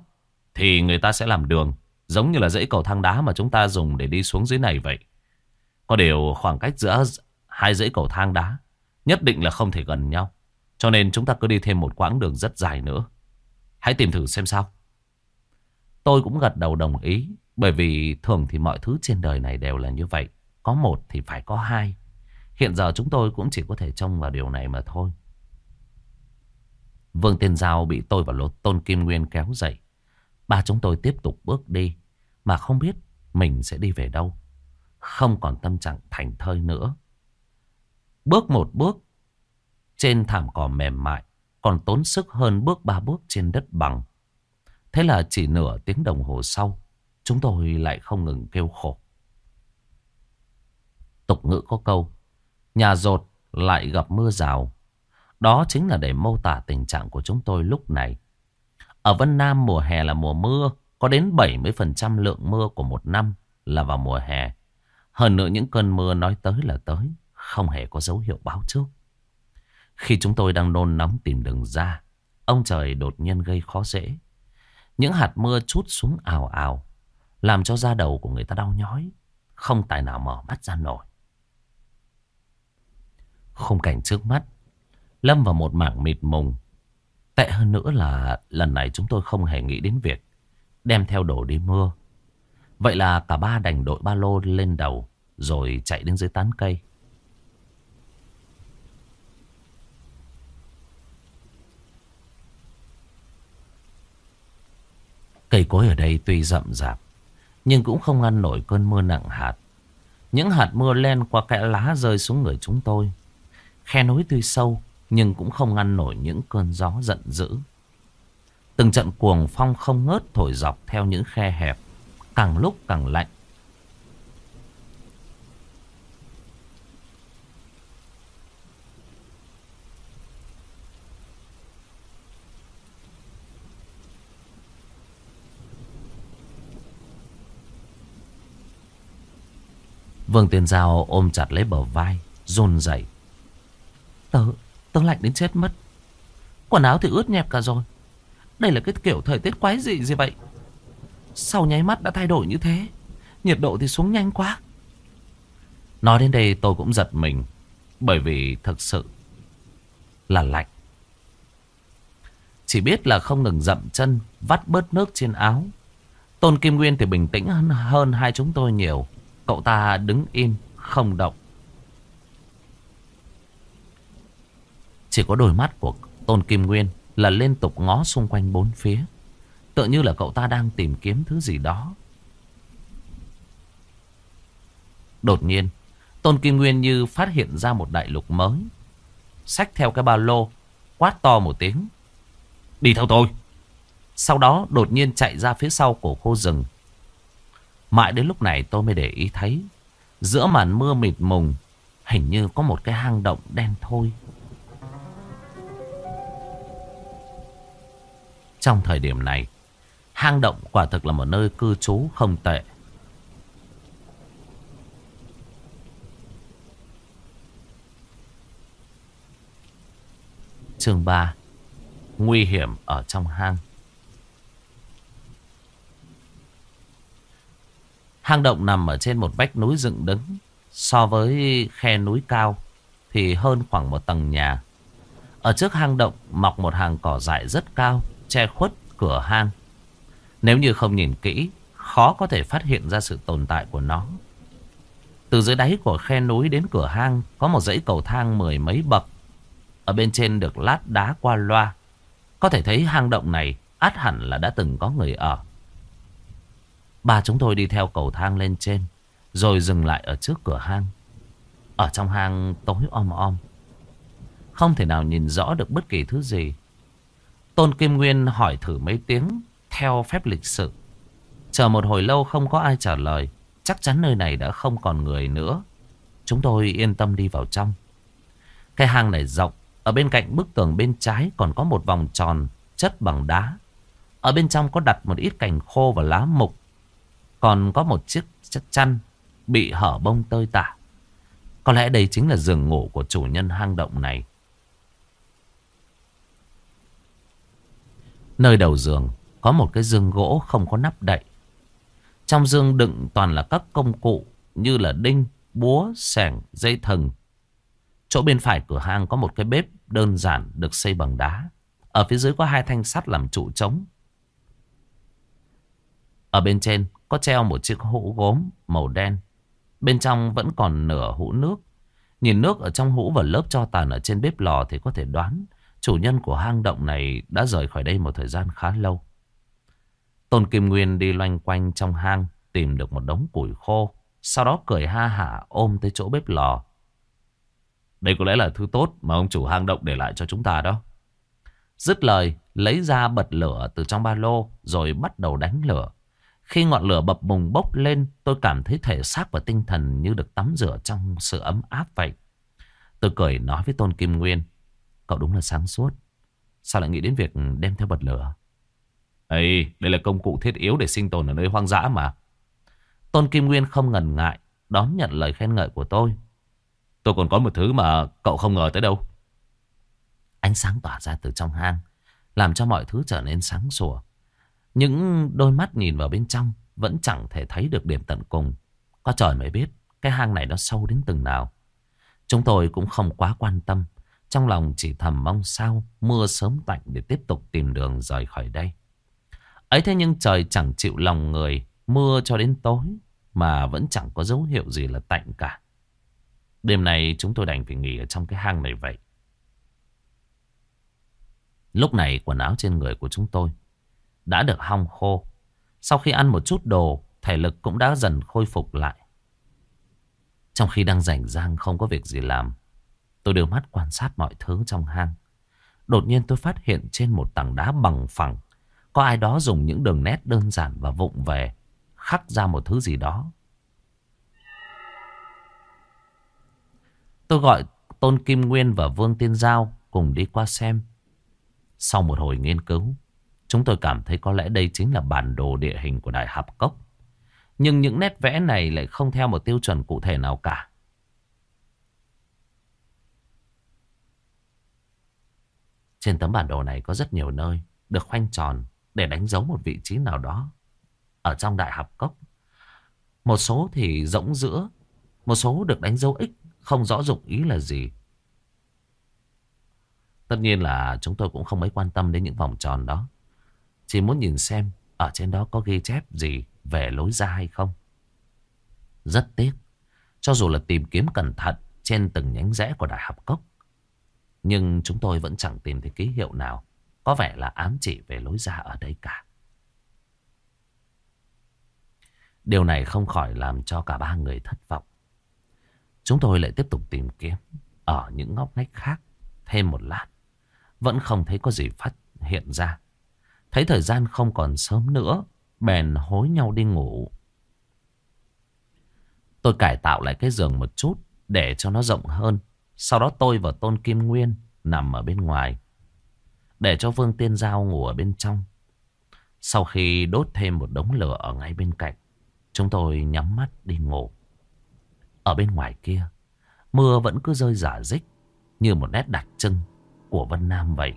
thì người ta sẽ làm đường. Giống như là dãy cầu thang đá mà chúng ta dùng để đi xuống dưới này vậy. Có điều khoảng cách giữa hai dãy cầu thang đá nhất định là không thể gần nhau. Cho nên chúng ta cứ đi thêm một quãng đường rất dài nữa. Hãy tìm thử xem sao. Tôi cũng gật đầu đồng ý. Bởi vì thường thì mọi thứ trên đời này đều là như vậy. Có một thì phải có hai. Hiện giờ chúng tôi cũng chỉ có thể trông vào điều này mà thôi. Vương Tiên Giao bị tôi và Lột Tôn Kim Nguyên kéo dậy. Ba chúng tôi tiếp tục bước đi. Mà không biết mình sẽ đi về đâu. Không còn tâm trạng thành thơi nữa. Bước một bước. Trên thảm cỏ mềm mại. Còn tốn sức hơn bước ba bước trên đất bằng. Thế là chỉ nửa tiếng đồng hồ sau. Chúng tôi lại không ngừng kêu khổ. Tục ngữ có câu. Nhà rột lại gặp mưa rào. Đó chính là để mô tả tình trạng của chúng tôi lúc này. Ở Vân Nam, mùa hè là mùa mưa. Có đến 70% lượng mưa của một năm là vào mùa hè. Hơn nữa những cơn mưa nói tới là tới. Không hề có dấu hiệu báo trước. Khi chúng tôi đang nôn nóng tìm đường ra. Ông trời đột nhiên gây khó dễ. Những hạt mưa chút xuống ào ào. Làm cho da đầu của người ta đau nhói. Không tài nào mở mắt ra nổi. Khung cảnh trước mắt Lâm vào một mảng mịt mùng Tệ hơn nữa là lần này chúng tôi không hề nghĩ đến việc đem theo đồ đi mưa. Vậy là cả ba đành đội ba lô lên đầu rồi chạy đến dưới tán cây. Cây cối ở đây tuy rậm rạp, nhưng cũng không ngăn nổi cơn mưa nặng hạt. Những hạt mưa len qua kẽ lá rơi xuống người chúng tôi. Khe núi tuy sâu nhưng cũng không ngăn nổi những cơn gió giận dữ. Từng trận cuồng phong không ngớt thổi dọc theo những khe hẹp, càng lúc càng lạnh. Vương Tiên Giao ôm chặt lấy bờ vai, run rẩy. Tớ, tớ lạnh đến chết mất. Quần áo thì ướt nhẹp cả rồi. Đây là cái kiểu thời tiết quái dị gì vậy? Sau nháy mắt đã thay đổi như thế. Nhiệt độ thì xuống nhanh quá. Nói đến đây tôi cũng giật mình. Bởi vì thực sự là lạnh. Chỉ biết là không ngừng dậm chân, vắt bớt nước trên áo. Tôn Kim Nguyên thì bình tĩnh hơn, hơn hai chúng tôi nhiều. Cậu ta đứng im, không động. Chỉ có đôi mắt của Tôn Kim Nguyên là liên tục ngó xung quanh bốn phía. tự như là cậu ta đang tìm kiếm thứ gì đó. Đột nhiên, Tôn Kim Nguyên như phát hiện ra một đại lục mới. Xách theo cái ba lô, quát to một tiếng. Đi theo tôi. Sau đó đột nhiên chạy ra phía sau của khu rừng. Mãi đến lúc này tôi mới để ý thấy. Giữa màn mưa mịt mùng, hình như có một cái hang động đen thôi. Trong thời điểm này, hang động quả thực là một nơi cư trú không tệ. Chương 3 Nguy hiểm ở trong hang. Hang động nằm ở trên một vách núi dựng đứng. So với khe núi cao Thì hơn khoảng một tầng nhà. Ở trước hang động mọc một hàng cỏ dại rất cao. Che khuất cửa hang. Nếu như không nhìn kỹ, Khó có thể phát hiện ra sự tồn tại của nó. Từ dưới đáy của khe núi đến cửa hang, Có một dãy cầu thang mười mấy bậc. Ở bên trên được lát đá qua loa. Có thể thấy hang động này át hẳn là đã từng có người ở. Ba chúng tôi đi theo cầu thang lên trên, Rồi dừng lại ở trước cửa hang. Ở trong hang tối om om. Không thể nào nhìn rõ được bất kỳ thứ gì. Tôn Kim Nguyên hỏi thử mấy tiếng, Theo phép lịch sự. Chờ một hồi lâu không có ai trả lời, Chắc chắn nơi này đã không còn người nữa. Chúng tôi yên tâm đi vào trong. Cái hang này rộng, Ở bên cạnh bức tường bên trái Còn có một vòng tròn chất bằng đá. Ở bên trong có đặt một ít cành khô và lá mục. Còn có một chiếc chăn bị hở bông tơi tả. Có lẽ đây chính là giường ngủ của chủ nhân hang động này. Nơi đầu giường có một cái giường gỗ không có nắp đậy. Trong giường đựng toàn là các công cụ như là đinh, búa, sẻng, dây thừng. Chỗ bên phải cửa hang có một cái bếp đơn giản được xây bằng đá. Ở phía dưới có hai thanh sắt làm trụ trống. Ở bên trên có treo một chiếc hũ gốm màu đen. Bên trong vẫn còn nửa hũ nước. Nhìn nước ở trong hũ và lớp cho tàn ở trên bếp lò thì có thể đoán chủ nhân của hang động này đã rời khỏi đây một thời gian khá lâu. Tôn Kim Nguyên đi loanh quanh trong hang tìm được một đống củi khô. Sau đó cười ha hả ôm tới chỗ bếp lò. Đây có lẽ là thứ tốt mà ông chủ hang động để lại cho chúng ta đó. Dứt lời, lấy ra bật lửa từ trong ba lô rồi bắt đầu đánh lửa. Khi ngọn lửa bập bùng bốc lên, tôi cảm thấy thể xác và tinh thần như được tắm rửa trong sự ấm áp vậy. Tôi cười nói với Tôn Kim Nguyên. Cậu đúng là sáng suốt. Sao lại nghĩ đến việc đem theo bật lửa? Ê, đây là công cụ thiết yếu để sinh tồn ở nơi hoang dã mà. Tôn Kim Nguyên không ngần ngại, đón nhận lời khen ngợi của tôi. Tôi còn có một thứ mà cậu không ngờ tới đâu. Ánh sáng tỏa ra từ trong hang, làm cho mọi thứ trở nên sáng sủa. Những đôi mắt nhìn vào bên trong vẫn chẳng thể thấy được điểm tận cùng. Có trời mới biết cái hang này nó sâu đến từng nào. Chúng tôi cũng không quá quan tâm. Trong lòng chỉ thầm mong sao mưa sớm tạnh để tiếp tục tìm đường rời khỏi đây. Ấy thế nhưng trời chẳng chịu lòng người mưa cho đến tối mà vẫn chẳng có dấu hiệu gì là tạnh cả. Đêm này chúng tôi đành phải nghỉ ở trong cái hang này vậy. Lúc này quần áo trên người của chúng tôi đã được hong khô. Sau khi ăn một chút đồ, thể lực cũng đã dần khôi phục lại. Trong khi đang rảnh rang không có việc gì làm, tôi đưa mắt quan sát mọi thứ trong hang. Đột nhiên tôi phát hiện trên một tảng đá bằng phẳng, có ai đó dùng những đường nét đơn giản và vụng về, khắc ra một thứ gì đó. Tôi gọi Tôn Kim Nguyên và Vương Tiên Giao cùng đi qua xem. Sau một hồi nghiên cứu, chúng tôi cảm thấy có lẽ đây chính là bản đồ địa hình của Đại Hạp Cốc. Nhưng những nét vẽ này lại không theo một tiêu chuẩn cụ thể nào cả. Trên tấm bản đồ này có rất nhiều nơi được khoanh tròn để đánh dấu một vị trí nào đó ở trong đại học cốc. Một số thì rỗng giữa, một số được đánh dấu x, không rõ dụng ý là gì. Tất nhiên là chúng tôi cũng không mấy quan tâm đến những vòng tròn đó. Chỉ muốn nhìn xem ở trên đó có ghi chép gì về lối ra hay không. Rất tiếc, cho dù là tìm kiếm cẩn thận trên từng nhánh rẽ của đại học cốc, nhưng chúng tôi vẫn chẳng tìm thấy ký hiệu nào có vẻ là ám chỉ về lối ra ở đây cả. Điều này không khỏi làm cho cả ba người thất vọng. Chúng tôi lại tiếp tục tìm kiếm ở những ngóc ngách khác thêm một lát. Vẫn không thấy có gì phát hiện ra. Thấy thời gian không còn sớm nữa, bèn hối nhau đi ngủ. Tôi cải tạo lại cái giường một chút để cho nó rộng hơn. Sau đó tôi và Tôn Kim Nguyên nằm ở bên ngoài. Để cho Vương Tiên Giao ngủ ở bên trong. Sau khi đốt thêm một đống lửa ở ngay bên cạnh. Chúng tôi nhắm mắt đi ngủ. Ở bên ngoài kia, mưa vẫn cứ rơi giả dích như một nét đặc trưng của Vân Nam vậy.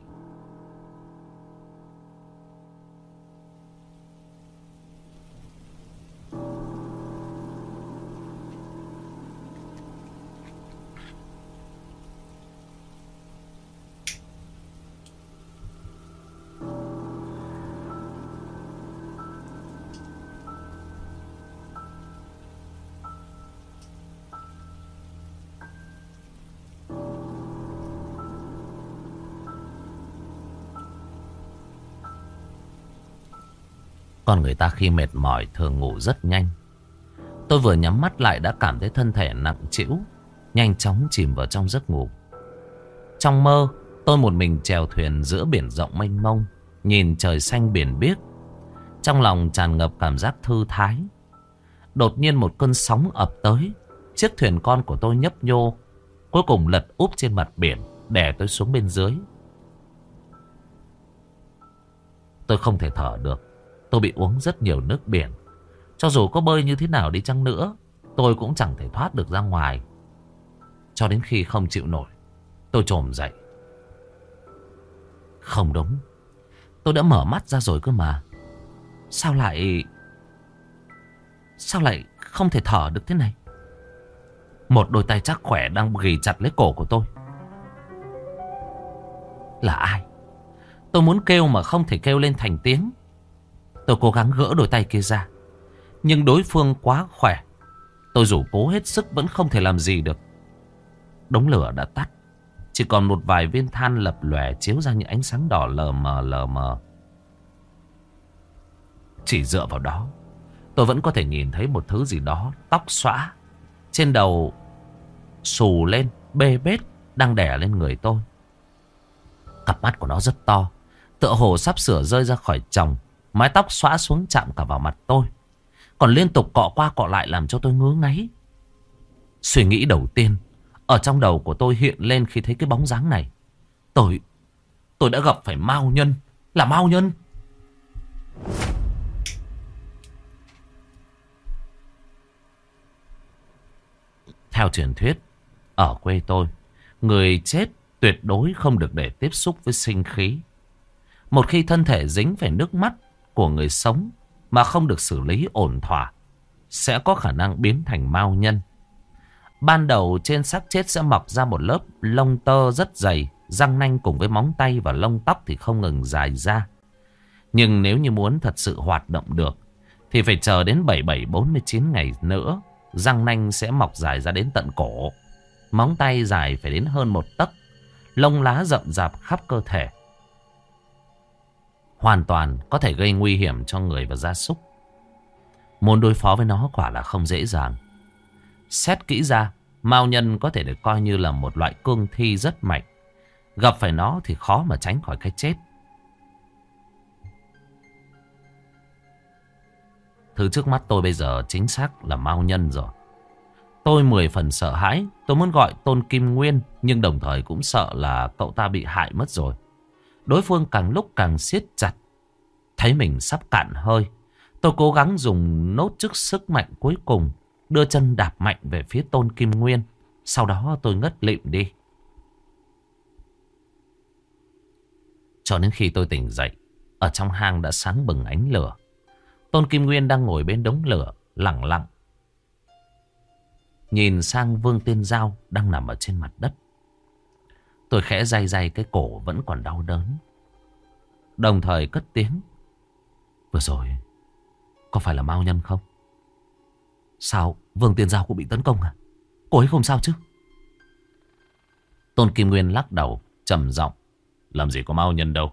Còn người ta khi mệt mỏi thường ngủ rất nhanh. Tôi vừa nhắm mắt lại đã cảm thấy thân thể nặng trĩu, nhanh chóng chìm vào trong giấc ngủ. Trong mơ, tôi một mình chèo thuyền giữa biển rộng mênh mông, nhìn trời xanh biển biếc. Trong lòng tràn ngập cảm giác thư thái. Đột nhiên một cơn sóng ập tới, chiếc thuyền con của tôi nhấp nhô, cuối cùng lật úp trên mặt biển, đè tôi xuống bên dưới. Tôi không thể thở được. Tôi bị uống rất nhiều nước biển. Cho dù có bơi như thế nào đi chăng nữa, tôi cũng chẳng thể thoát được ra ngoài. Cho đến khi không chịu nổi, tôi trồm dậy. Không đúng. Tôi đã mở mắt ra rồi cơ mà. Sao lại... Sao lại không thể thở được thế này? Một đôi tay chắc khỏe đang ghi chặt lấy cổ của tôi. Là ai? Tôi muốn kêu mà không thể kêu lên thành tiếng. Tôi cố gắng gỡ đôi tay kia ra. Nhưng đối phương quá khỏe. Tôi rủ cố hết sức vẫn không thể làm gì được. Đống lửa đã tắt. Chỉ còn một vài viên than lập lòe chiếu ra những ánh sáng đỏ lờ mờ lờ mờ. Chỉ dựa vào đó, tôi vẫn có thể nhìn thấy một thứ gì đó tóc xõa. Trên đầu xù lên, bê bết, đang đè lên người tôi. Cặp mắt của nó rất to, tựa hồ sắp sửa rơi ra khỏi chồng. Mái tóc xóa xuống chạm cả vào mặt tôi. Còn liên tục cọ qua cọ lại làm cho tôi ngứa ngáy. Suy nghĩ đầu tiên ở trong đầu của tôi hiện lên khi thấy cái bóng dáng này. Tôi, tôi đã gặp phải Mao Nhân, là Mao Nhân. Theo truyền thuyết, ở quê tôi, người chết tuyệt đối không được để tiếp xúc với sinh khí. Một khi thân thể dính phải nước mắt của người sống mà không được xử lý ổn thỏa sẽ có khả năng biến thành mao nhân. Ban đầu trên xác chết sẽ mọc ra một lớp lông tơ rất dày, răng nanh cùng với móng tay và lông tóc thì không ngừng dài ra. Nhưng nếu như muốn thật sự hoạt động được thì phải chờ đến 7749 ngày nữa, răng nanh sẽ mọc dài ra đến tận cổ. Móng tay dài phải đến hơn một tấc, lông lá rậm rạp khắp cơ thể hoàn toàn có thể gây nguy hiểm cho người và gia súc. Muốn đối phó với nó quả là không dễ dàng. Xét kỹ ra, Mao nhân có thể được coi như là một loại cương thi rất mạnh. Gặp phải nó thì khó mà tránh khỏi cái chết. Thứ trước mắt tôi bây giờ chính xác là Mao nhân rồi. Tôi mười phần sợ hãi. Tôi muốn gọi Tôn Kim Nguyên. Nhưng đồng thời cũng sợ là cậu ta bị hại mất rồi. Đối phương càng lúc càng siết chặt. Thấy mình sắp cạn hơi. Tôi cố gắng dùng nốt chức sức mạnh cuối cùng. Đưa chân đạp mạnh về phía Tôn Kim Nguyên. Sau đó tôi ngất lịm đi. Cho đến khi tôi tỉnh dậy. Ở trong hang đã sáng bừng ánh lửa. Tôn Kim Nguyên đang ngồi bên đống lửa, lặng lặng. Nhìn sang Vương Tiên Giao đang nằm ở trên mặt đất. Tôi khẽ day day cái cổ vẫn còn đau đớn. Đồng thời cất tiếng. Vừa rồi, có phải là mau Nhân không? Sao Vương Tiên Giao cũng bị tấn công à? Cô ấy không sao chứ? Tôn Kim Nguyên lắc đầu, trầm giọng Làm gì có mau Nhân đâu.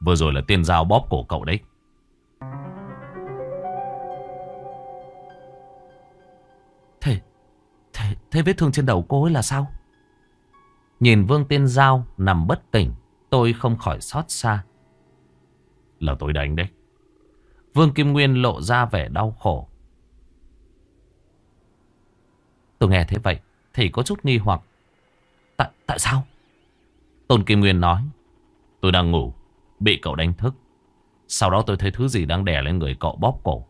Vừa rồi là Tiên Giao bóp cổ cậu đấy. Thế, thế, thế vết thương trên đầu cô ấy là sao? Nhìn Vương Tiên Giao nằm bất tỉnh, tôi không khỏi xót xa. Là tôi đánh đấy. Vương Kim Nguyên lộ ra vẻ đau khổ. Tôi nghe thế vậy thì có chút nghi hoặc. Tại, tại sao? Tôn Kim Nguyên nói. Tôi đang ngủ, bị cậu đánh thức. Sau đó tôi thấy thứ gì đang đè lên người cậu bóp cổ.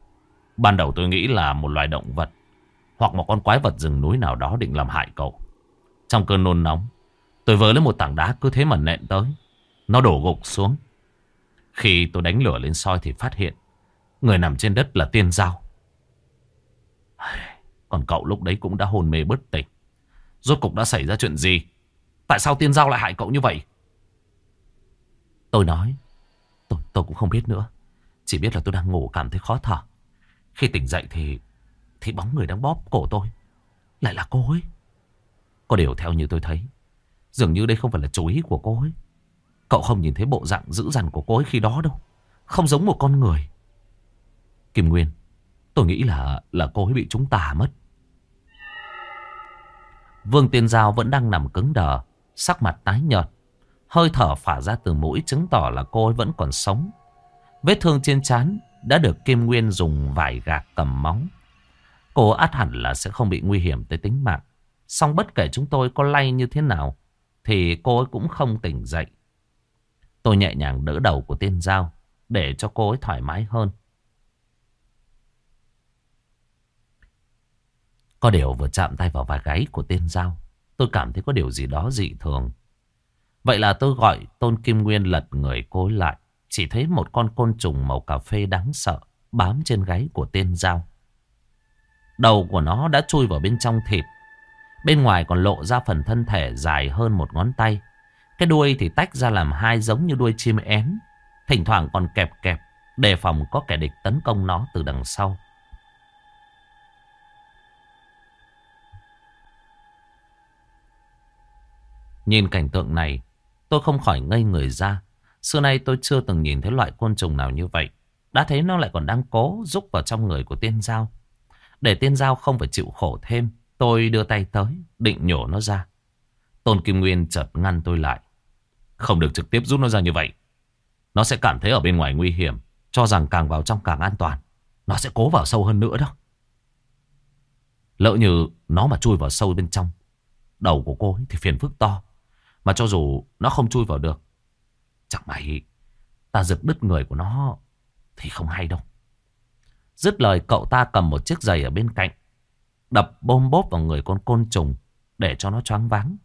Ban đầu tôi nghĩ là một loài động vật hoặc một con quái vật rừng núi nào đó định làm hại cậu. Trong cơn nôn nóng, tôi vớ lấy một tảng đá cứ thế mà nện tới. Nó đổ gục xuống. Khi tôi đánh lửa lên soi thì phát hiện người nằm trên đất là tiên giao. Còn cậu lúc đấy cũng đã hồn mê bất tỉnh. Rốt cục đã xảy ra chuyện gì? Tại sao tiên giao lại hại cậu như vậy? Tôi nói, tôi, tôi cũng không biết nữa. Chỉ biết là tôi đang ngủ cảm thấy khó thở. Khi tỉnh dậy thì thì bóng người đang bóp cổ tôi Lại là cô ấy Có điều theo như tôi thấy Dường như đây không phải là chú ý của cô ấy. Cậu không nhìn thấy bộ dạng dữ dằn của cô ấy khi đó đâu. Không giống một con người. Kim Nguyên Tôi nghĩ là là cô ấy bị chúng tà mất. Vương Tiên Giao vẫn đang nằm cứng đờ Sắc mặt tái nhợt. Hơi thở phả ra từ mũi chứng tỏ là cô ấy vẫn còn sống. Vết thương trên trán đã được Kim Nguyên dùng vải gạc cầm móng Cô át hẳn là sẽ không bị nguy hiểm tới tính mạng. Xong bất kể chúng tôi có lay như thế nào, thì cô ấy cũng không tỉnh dậy. Tôi nhẹ nhàng đỡ đầu của tiên giao, để cho cô ấy thoải mái hơn. Có điều vừa chạm tay vào vai gáy của tiên giao, tôi cảm thấy có điều gì đó dị thường. Vậy là tôi gọi Tôn Kim Nguyên lật người cô ấy lại. Chỉ thấy một con côn trùng màu cà phê đáng sợ bám trên gáy của tiên giao. Đầu của nó đã chui vào bên trong thịt. Bên ngoài còn lộ ra phần thân thể dài hơn một ngón tay. Cái đuôi thì tách ra làm hai giống như đuôi chim én. Thỉnh thoảng còn kẹp kẹp, đề phòng có kẻ địch tấn công nó từ đằng sau. Nhìn cảnh tượng này, tôi không khỏi ngây người ra. Xưa nay tôi chưa từng nhìn thấy loại côn trùng nào như vậy. Đã thấy nó lại còn đang cố rúc vào trong người của tiên giao. Để tiên giao không phải chịu khổ thêm Tôi đưa tay tới, Định nhổ nó ra. Tôn Kim Nguyên chợt ngăn tôi lại. Không được trực tiếp rút nó ra như vậy. Nó sẽ cảm thấy ở bên ngoài nguy hiểm, Cho rằng càng vào trong càng an toàn. Nó sẽ cố vào sâu hơn nữa đó. Lỡ như nó mà chui vào sâu bên trong, Đầu của cô ấy thì phiền phức to. Mà cho dù nó không chui vào được, Chẳng may Ta giật đứt người của nó Thì không hay đâu. Dứt lời, cậu ta cầm một chiếc giày ở bên cạnh. Đập bôm bốp vào người con côn trùng để cho nó choáng váng.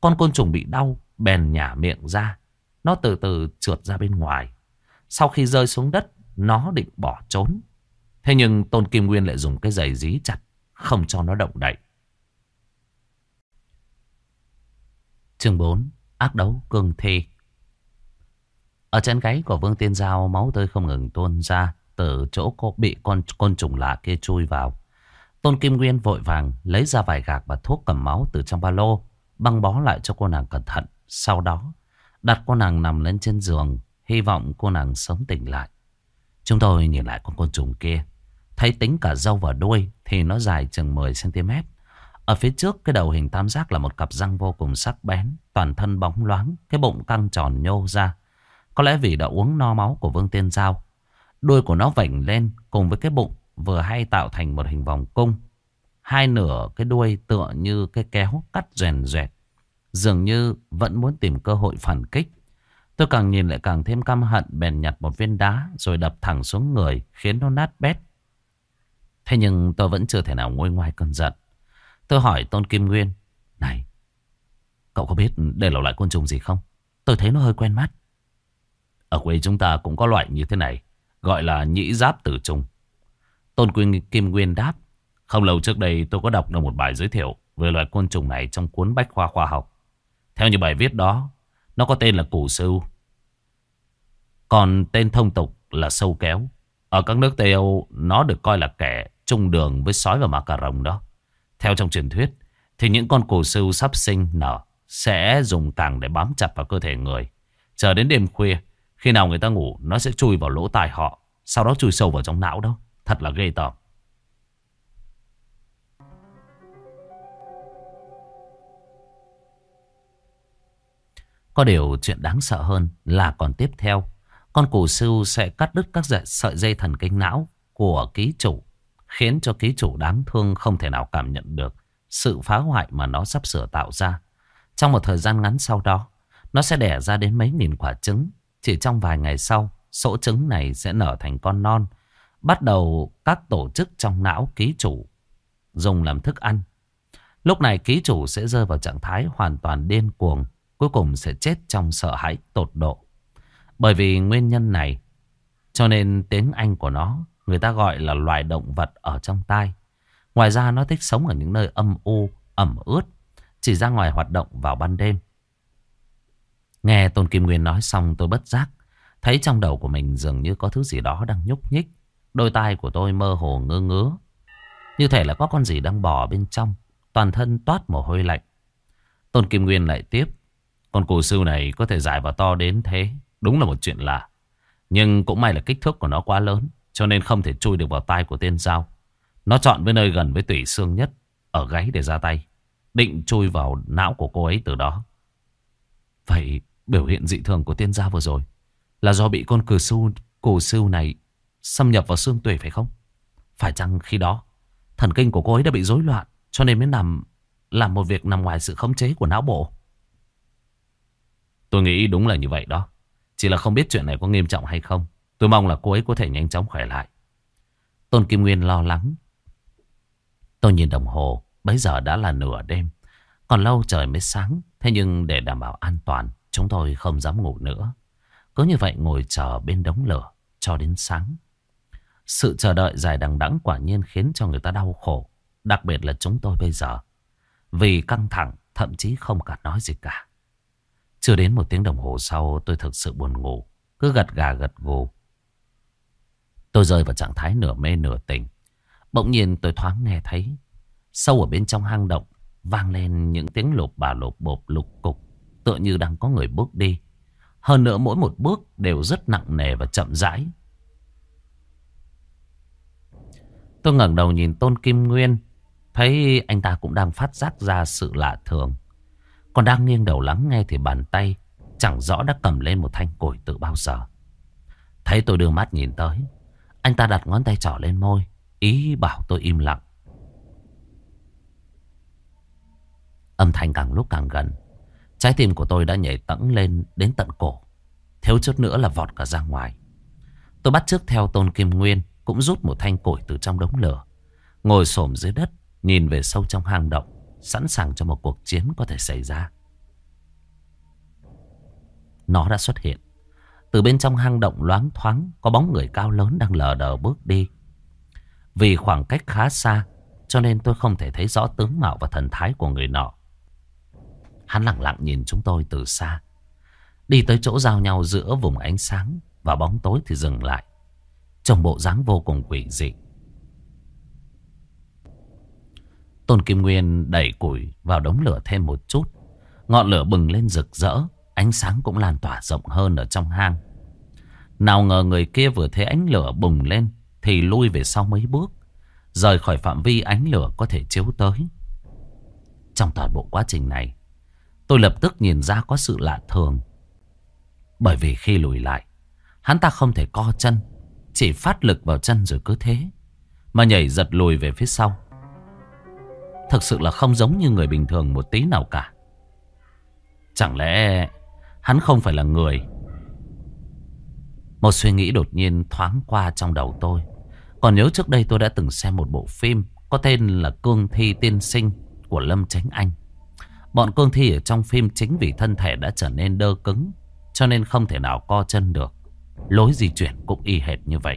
Con côn trùng bị đau, bèn nhả miệng ra. Nó từ từ trượt ra bên ngoài. Sau khi rơi xuống đất, nó định bỏ trốn. Thế nhưng Tôn Kim Nguyên lại dùng cái giày dí chặt, không cho nó động đậy. Chương 4 Ác đấu cương thi Ở chân gáy của Vương Tiên Giao máu tươi không ngừng tuôn ra từ chỗ cô bị con côn trùng lạ kia chui vào. Tôn Kim Nguyên vội vàng lấy ra vài gạc và thuốc cầm máu từ trong ba lô, băng bó lại cho cô nàng cẩn thận. Sau đó, đặt cô nàng nằm lên trên giường, hy vọng cô nàng sớm tỉnh lại. Chúng tôi nhìn lại con côn trùng kia, thấy tính cả dâu và đuôi thì nó dài chừng 10cm. Ở phía trước cái đầu hình tam giác là một cặp răng vô cùng sắc bén, toàn thân bóng loáng, cái bụng căng tròn nhô ra. Có lẽ vì đã uống no máu của Vương Tiên Giao, Đuôi của nó vảnh lên cùng với cái bụng vừa hay tạo thành một hình vòng cung. Hai nửa cái đuôi tựa như cái kéo cắt rèn rẹt. Dường như vẫn muốn tìm cơ hội phản kích. Tôi càng nhìn lại càng thêm căm hận bèn nhặt một viên đá rồi đập thẳng xuống người khiến nó nát bét. Thế nhưng tôi vẫn chưa thể nào ngôi ngoài cơn giận. Tôi hỏi Tôn Kim Nguyên. Này, cậu có biết đây là loại côn trùng gì không? Tôi thấy nó hơi quen mắt. Ở quê chúng ta cũng có loại như thế này. Gọi là nhĩ giáp tử trùng. Tôn Quyên Kim Nguyên đáp. Không lâu trước đây tôi có đọc được một bài giới thiệu về loài côn trùng này trong cuốn bách khoa khoa học. Theo như bài viết đó, nó có tên là củ sưu. Còn tên thông tục là sâu kéo. Ở các nước Tây Âu, nó được coi là kẻ chung đường với sói và ma cà rồng đó. Theo trong truyền thuyết, thì những con củ sưu sắp sinh nở sẽ dùng càng để bám chặt vào cơ thể người. Chờ đến đêm khuya, khi nào người ta ngủ, nó sẽ chui vào lỗ tai họ, sau đó chui sâu vào trong não đó. Thật là ghê tởm. Có điều chuyện đáng sợ hơn là còn tiếp theo. Con củ sưu sẽ cắt đứt các sợi dây thần kinh não của ký chủ. Khiến cho ký chủ đáng thương không thể nào cảm nhận được sự phá hoại mà nó sắp sửa tạo ra. Trong một thời gian ngắn sau đó, nó sẽ đẻ ra đến mấy nghìn quả trứng. Chỉ trong vài ngày sau, sỗ trứng này sẽ nở thành con non. Bắt đầu các tổ chức trong não ký chủ dùng làm thức ăn. Lúc này ký chủ sẽ rơi vào trạng thái hoàn toàn điên cuồng cuối cùng sẽ chết trong sợ hãi tột độ. Bởi vì nguyên nhân này, cho nên tiếng Anh của nó, người ta gọi là loài động vật ở trong tai. Ngoài ra nó thích sống ở những nơi âm u, ẩm ướt, chỉ ra ngoài hoạt động vào ban đêm. Nghe Tôn Kim Nguyên nói xong tôi bất giác, thấy trong đầu của mình dường như có thứ gì đó đang nhúc nhích. Đôi tai của tôi mơ hồ ngơ ngứa. Như thể là có con gì đang bò bên trong, toàn thân toát mồ hôi lạnh. Tôn Kim Nguyên lại tiếp. Con cù sư này có thể dài và to đến thế. Đúng là một chuyện lạ. Nhưng cũng may là kích thước của nó quá lớn. Cho nên không thể chui được vào tai của tên giao. Nó chọn với nơi gần với tủy xương nhất. Ở gáy để ra tay. Định chui vào não của cô ấy từ đó. Vậy biểu hiện dị thường của tiên giao vừa rồi. Là do bị con cù sư, cổ sư này xâm nhập vào xương tủy phải không? Phải chăng khi đó, thần kinh của cô ấy đã bị rối loạn, cho nên mới làm làm một việc nằm ngoài sự khống chế của não bộ? Tôi nghĩ đúng là như vậy đó. Chỉ là không biết chuyện này có nghiêm trọng hay không. Tôi mong là cô ấy có thể nhanh chóng khỏe lại. Tôn Kim Nguyên lo lắng. Tôi nhìn đồng hồ. Bây giờ đã là nửa đêm. Còn lâu trời mới sáng. Thế nhưng để đảm bảo an toàn. Chúng tôi không dám ngủ nữa. Cứ như vậy ngồi chờ bên đống lửa. Cho đến sáng. Sự chờ đợi dài đằng đẵng quả nhiên khiến cho người ta đau khổ. Đặc biệt là chúng tôi bây giờ. Vì căng thẳng. Thậm chí không cả nói gì cả. Chưa đến một tiếng đồng hồ sau, tôi thực sự buồn ngủ. Cứ gật gà gật gù. Tôi rơi vào trạng thái nửa mê nửa tỉnh. Bỗng nhiên tôi thoáng nghe thấy. Sâu ở bên trong hang động, vang lên những tiếng lục bà lục bộp lục cục. Tựa như đang có người bước đi. Hơn nữa mỗi một bước đều rất nặng nề và chậm rãi. Tôi ngẩng đầu nhìn Tôn Kim Nguyên. Thấy anh ta cũng đang phát giác ra sự lạ thường. Còn đang nghiêng đầu lắng nghe thì bàn tay chẳng rõ đã cầm lên một thanh củi từ bao giờ. Thấy tôi đưa mắt nhìn tới. Anh ta đặt ngón tay trỏ lên môi. Ý bảo tôi im lặng. Âm thanh càng lúc càng gần. Trái tim của tôi đã nhảy tẫng lên đến tận cổ. Thiếu chút nữa là vọt cả ra ngoài. Tôi bắt trước theo Tôn Kim Nguyên. Cũng rút một thanh củi từ trong đống lửa. Ngồi xổm dưới đất. Nhìn về sâu trong hang động, sẵn sàng cho một cuộc chiến có thể xảy ra. Nó đã xuất hiện. Từ bên trong hang động loáng thoáng, có bóng người cao lớn đang lờ đờ bước đi. Vì khoảng cách khá xa, cho nên tôi không thể thấy rõ tướng mạo và thần thái của người nọ. Hắn lặng lặng nhìn chúng tôi từ xa. Đi tới chỗ giao nhau giữa vùng ánh sáng và bóng tối thì dừng lại. Trong bộ dáng vô cùng quỷ dị. Tôn Kim Nguyên đẩy củi vào đống lửa thêm một chút. Ngọn lửa bừng lên rực rỡ. Ánh sáng cũng lan tỏa rộng hơn ở trong hang. Nào ngờ người kia vừa thấy ánh lửa bùng lên thì lui về sau mấy bước. Rời khỏi phạm vi ánh lửa có thể chiếu tới. Trong toàn bộ quá trình này, tôi lập tức nhìn ra có sự lạ thường. Bởi vì khi lùi lại, hắn ta không thể co chân chỉ phát lực vào chân rồi cứ thế. Mà nhảy giật lùi về phía sau. Thực sự là không giống như người bình thường một tí nào cả. Chẳng lẽ hắn không phải là người? Một suy nghĩ đột nhiên thoáng qua trong đầu tôi. Còn nhớ trước đây tôi đã từng xem một bộ phim có tên là Cương Thi Tiên Sinh của Lâm Chánh Anh. Bọn cương thi ở trong phim chính vì thân thể đã trở nên đơ cứng, cho nên không thể nào co chân được. Lối di chuyển cũng y hệt như vậy.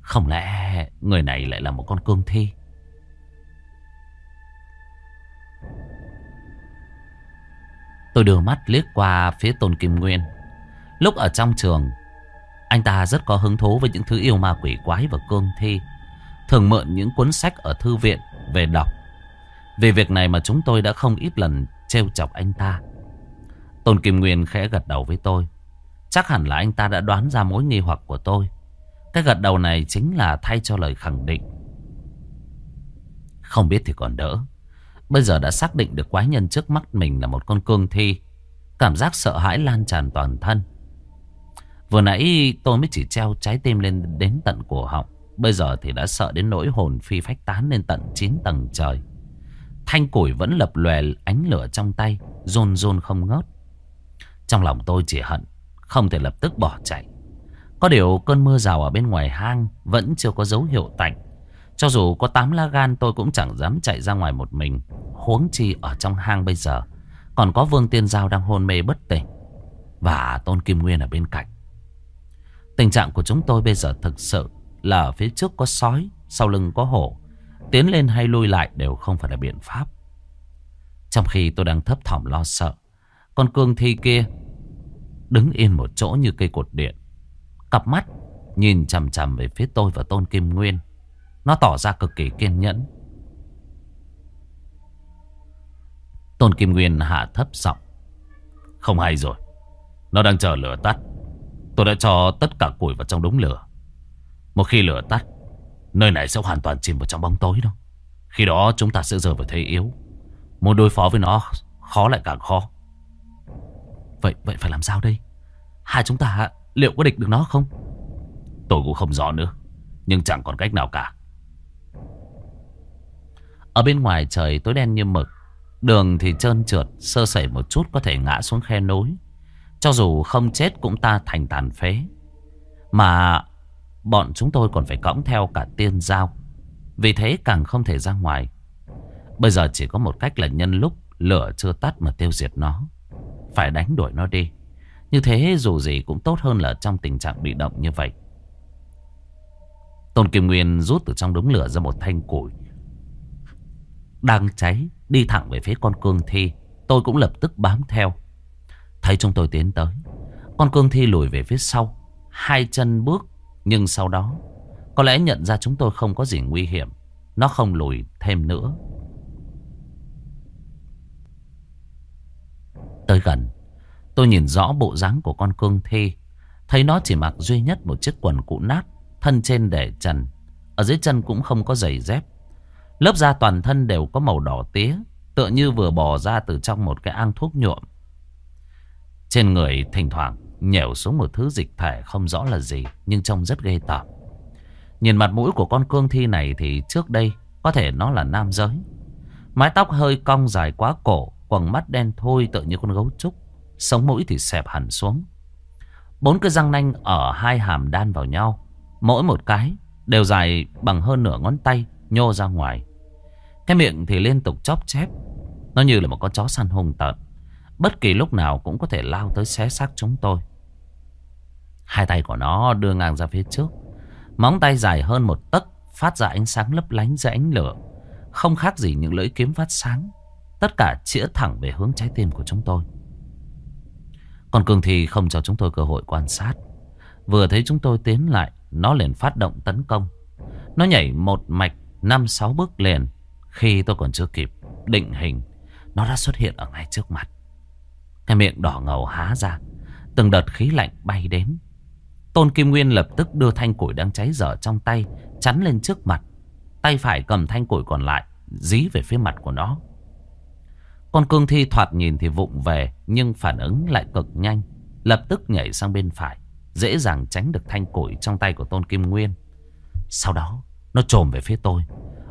Không lẽ người này lại là một con cương thi? Tôi đưa mắt liếc qua phía Tôn Kim Nguyên. Lúc ở trong trường, anh ta rất có hứng thú với những thứ yêu ma quỷ quái và cương thi. Thường mượn những cuốn sách ở thư viện về đọc. Vì việc này mà chúng tôi đã không ít lần trêu chọc anh ta. Tôn Kim Nguyên khẽ gật đầu với tôi. Chắc hẳn là anh ta đã đoán ra mối nghi hoặc của tôi. Cái gật đầu này chính là thay cho lời khẳng định. Không biết thì còn đỡ. Bây giờ đã xác định được quái nhân trước mắt mình là một con cương thi. Cảm giác sợ hãi lan tràn toàn thân. Vừa nãy tôi mới chỉ treo trái tim lên đến tận cổ họng. Bây giờ thì đã sợ đến nỗi hồn phi phách tán lên tận 9 tầng trời. Thanh củi vẫn lập lòe ánh lửa trong tay, rôn rôn không ngớt. Trong lòng tôi chỉ hận, không thể lập tức bỏ chạy. Có điều cơn mưa rào ở bên ngoài hang vẫn chưa có dấu hiệu tạnh. Cho dù có tám lá gan tôi cũng chẳng dám chạy ra ngoài một mình. Huống chi ở trong hang bây giờ. Còn có Vương Tiên Giao đang hôn mê bất tỉnh. Và Tôn Kim Nguyên ở bên cạnh. Tình trạng của chúng tôi bây giờ thực sự là ở phía trước có sói, sau lưng có hổ. Tiến lên hay lui lại đều không phải là biện pháp. Trong khi tôi đang thấp thỏm lo sợ. Con cương thi kia đứng yên một chỗ như cây cột điện. Cặp mắt nhìn chằm chằm về phía tôi và Tôn Kim Nguyên. Nó tỏ ra cực kỳ kiên nhẫn. Tôn Kim Nguyên hạ thấp giọng. Không hay rồi. Nó đang chờ lửa tắt. Tôi đã cho tất cả củi vào trong đống lửa. Một khi lửa tắt, nơi này sẽ hoàn toàn chìm vào trong bóng tối đâu. Khi đó chúng ta sẽ rơi vào thế yếu. Muốn đối phó với nó khó lại càng khó. Vậy vậy phải làm sao đây? Hai chúng ta liệu có địch được nó không? Tôi cũng không rõ nữa. Nhưng chẳng còn cách nào cả. Ở bên ngoài trời tối đen như mực. Đường thì trơn trượt, sơ sẩy một chút có thể ngã xuống khe nối. Cho dù không chết cũng ta thành tàn phế. Mà bọn chúng tôi còn phải cõng theo cả tiên giao. Vì thế càng không thể ra ngoài. Bây giờ chỉ có một cách là nhân lúc lửa chưa tắt mà tiêu diệt nó. Phải đánh đuổi nó đi. Như thế dù gì cũng tốt hơn là trong tình trạng bị động như vậy. Tôn Kim Nguyên rút từ trong đống lửa ra một thanh củi. Đang cháy, đi thẳng về phía con cương thi. Tôi cũng lập tức bám theo. Thấy chúng tôi tiến tới. Con cương thi lùi về phía sau. Hai chân bước. Nhưng sau đó, có lẽ nhận ra chúng tôi không có gì nguy hiểm. Nó không lùi thêm nữa. Tới gần, tôi nhìn rõ bộ dáng của con cương thi. Thấy nó chỉ mặc duy nhất một chiếc quần cũ nát, thân trên để trần. Ở dưới chân cũng không có giày dép. Lớp da toàn thân đều có màu đỏ tía, tựa như vừa bò ra từ trong một cái ang thuốc nhuộm. Trên người thỉnh thoảng nhẻo xuống một thứ dịch thể không rõ là gì, nhưng trông rất ghê tởm. Nhìn mặt mũi của con cương thi này thì trước đây có thể nó là nam giới. Mái tóc hơi cong dài quá cổ, quầng mắt đen thôi tựa như con gấu trúc. Sống mũi thì xẹp hẳn xuống. Bốn cái răng nanh ở hai hàm đan vào nhau. Mỗi một cái đều dài bằng hơn nửa ngón tay nhô ra ngoài. Cái miệng thì liên tục chóp chép. Nó như là một con chó săn hung tợn. Bất kỳ lúc nào cũng có thể lao tới xé xác chúng tôi. Hai tay của nó đưa ngang ra phía trước. Móng tay dài hơn một tấc phát ra ánh sáng lấp lánh dưới ánh lửa. Không khác gì những lưỡi kiếm phát sáng. Tất cả chĩa thẳng về hướng trái tim của chúng tôi. Còn Cường thì không cho chúng tôi cơ hội quan sát. Vừa thấy chúng tôi tiến lại, nó liền phát động tấn công. Nó nhảy một mạch năm sáu bước liền. Khi tôi còn chưa kịp định hình, nó đã xuất hiện ở ngay trước mặt. Cái miệng đỏ ngầu há ra, từng đợt khí lạnh bay đến. Tôn Kim Nguyên lập tức đưa thanh củi đang cháy dở trong tay, chắn lên trước mặt. Tay phải cầm thanh củi còn lại, dí về phía mặt của nó. Con cương thi thoạt nhìn thì vụng về, Nhưng phản ứng lại cực nhanh. Lập tức nhảy sang bên phải, Dễ dàng tránh được thanh củi trong tay của Tôn Kim Nguyên. Sau đó, Nó trồm về phía tôi,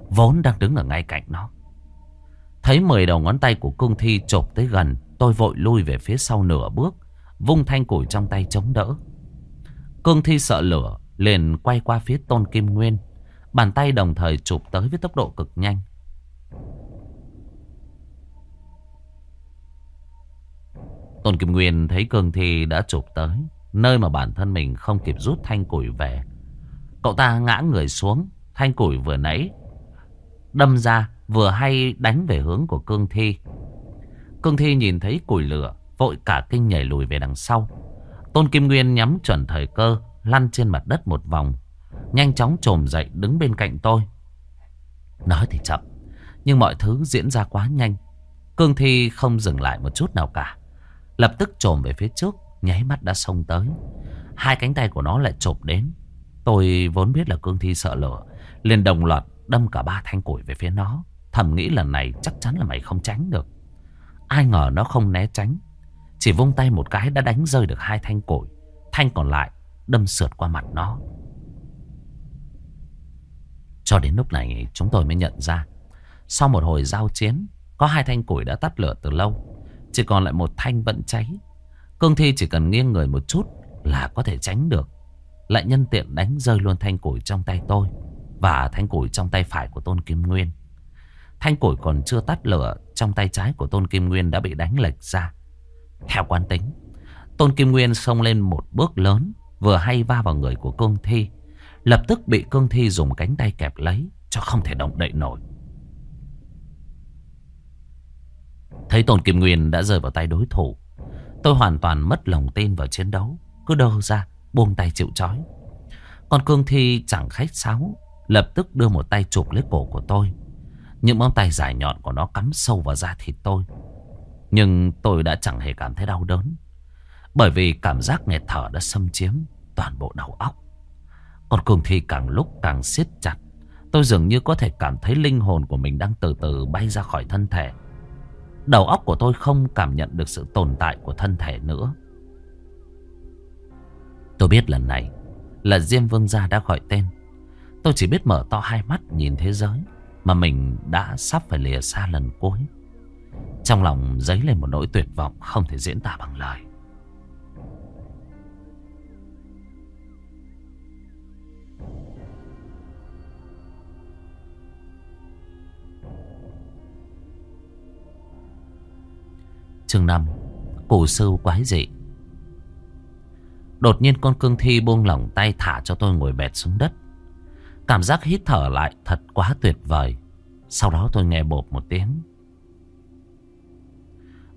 Vốn đang đứng ở ngay cạnh nó. Thấy mười đầu ngón tay của cương thi chộp tới gần, Tôi vội lui về phía sau nửa bước, Vung thanh củi trong tay chống đỡ. Cương thi sợ lửa, Liền quay qua phía Tôn Kim Nguyên. Bàn tay đồng thời chụp tới với tốc độ cực nhanh. Tôn Kim Nguyên thấy cương thi đã chụp tới, Nơi mà bản thân mình không kịp rút thanh củi về. Cậu ta ngã người xuống, Thanh củi vừa nãy Đâm ra vừa hay đánh về hướng của cương thi. Cương thi nhìn thấy củi lửa, Vội cả kinh nhảy lùi về đằng sau. Tôn Kim Nguyên nhắm chuẩn thời cơ, Lăn trên mặt đất một vòng, Nhanh chóng trồm dậy đứng bên cạnh tôi. Nói thì chậm, Nhưng mọi thứ diễn ra quá nhanh. Cương thi không dừng lại một chút nào cả. Lập tức trồm về phía trước, Nháy mắt đã xông tới. Hai cánh tay của nó lại chộp đến. Tôi vốn biết là cương thi sợ lửa, liền đồng loạt đâm cả ba thanh củi về phía nó. Thầm nghĩ lần này chắc chắn là mày không tránh được. Ai ngờ nó không né tránh. Chỉ vung tay một cái đã đánh rơi được hai thanh củi. Thanh còn lại đâm sượt qua mặt nó. Cho đến lúc này, chúng tôi mới nhận ra, Sau một hồi giao chiến, Có hai thanh củi đã tắt lửa từ lâu. Chỉ còn lại một thanh vẫn cháy. Cương thi chỉ cần nghiêng người một chút Là có thể tránh được. Lại nhân tiện đánh rơi luôn thanh củi trong tay tôi Và thanh củi trong tay phải của Tôn Kim Nguyên. Thanh củi còn chưa tắt lửa, Trong tay trái của Tôn Kim Nguyên đã bị đánh lệch ra. Theo quán tính, Tôn Kim Nguyên xông lên một bước lớn, Vừa hay va vào người của cương thi. Lập tức bị cương thi dùng cánh tay kẹp lấy, Cho không thể động đậy nổi. Thấy Tôn Kim Nguyên đã rơi vào tay đối thủ, Tôi hoàn toàn mất lòng tin vào chiến đấu, Cứ đơ ra, buông tay chịu trói. Còn cương thi chẳng khách sáo, Lập tức đưa một tay chụp lấy cổ của tôi. Những móng tay dài nhọn của nó cắm sâu vào da thịt tôi. Nhưng tôi đã chẳng hề cảm thấy đau đớn, Bởi vì cảm giác nghẹt thở đã xâm chiếm toàn bộ đầu óc. Còn cương thi càng lúc càng siết chặt, Tôi dường như có thể cảm thấy linh hồn của mình đang từ từ bay ra khỏi thân thể. Đầu óc của tôi không cảm nhận được sự tồn tại của thân thể nữa. Tôi biết lần này là Diêm Vương Gia đã gọi tên. Tôi chỉ biết mở to hai mắt nhìn thế giới mà mình đã sắp phải lìa xa lần cuối. Trong lòng dấy lên một nỗi tuyệt vọng không thể diễn tả bằng lời. Chương 5 Củ sư quái dị. Đột nhiên con cương thi buông lỏng tay thả cho tôi ngồi bệt xuống đất. Cảm giác hít thở lại thật quá tuyệt vời. Sau đó tôi nghe bột một tiếng.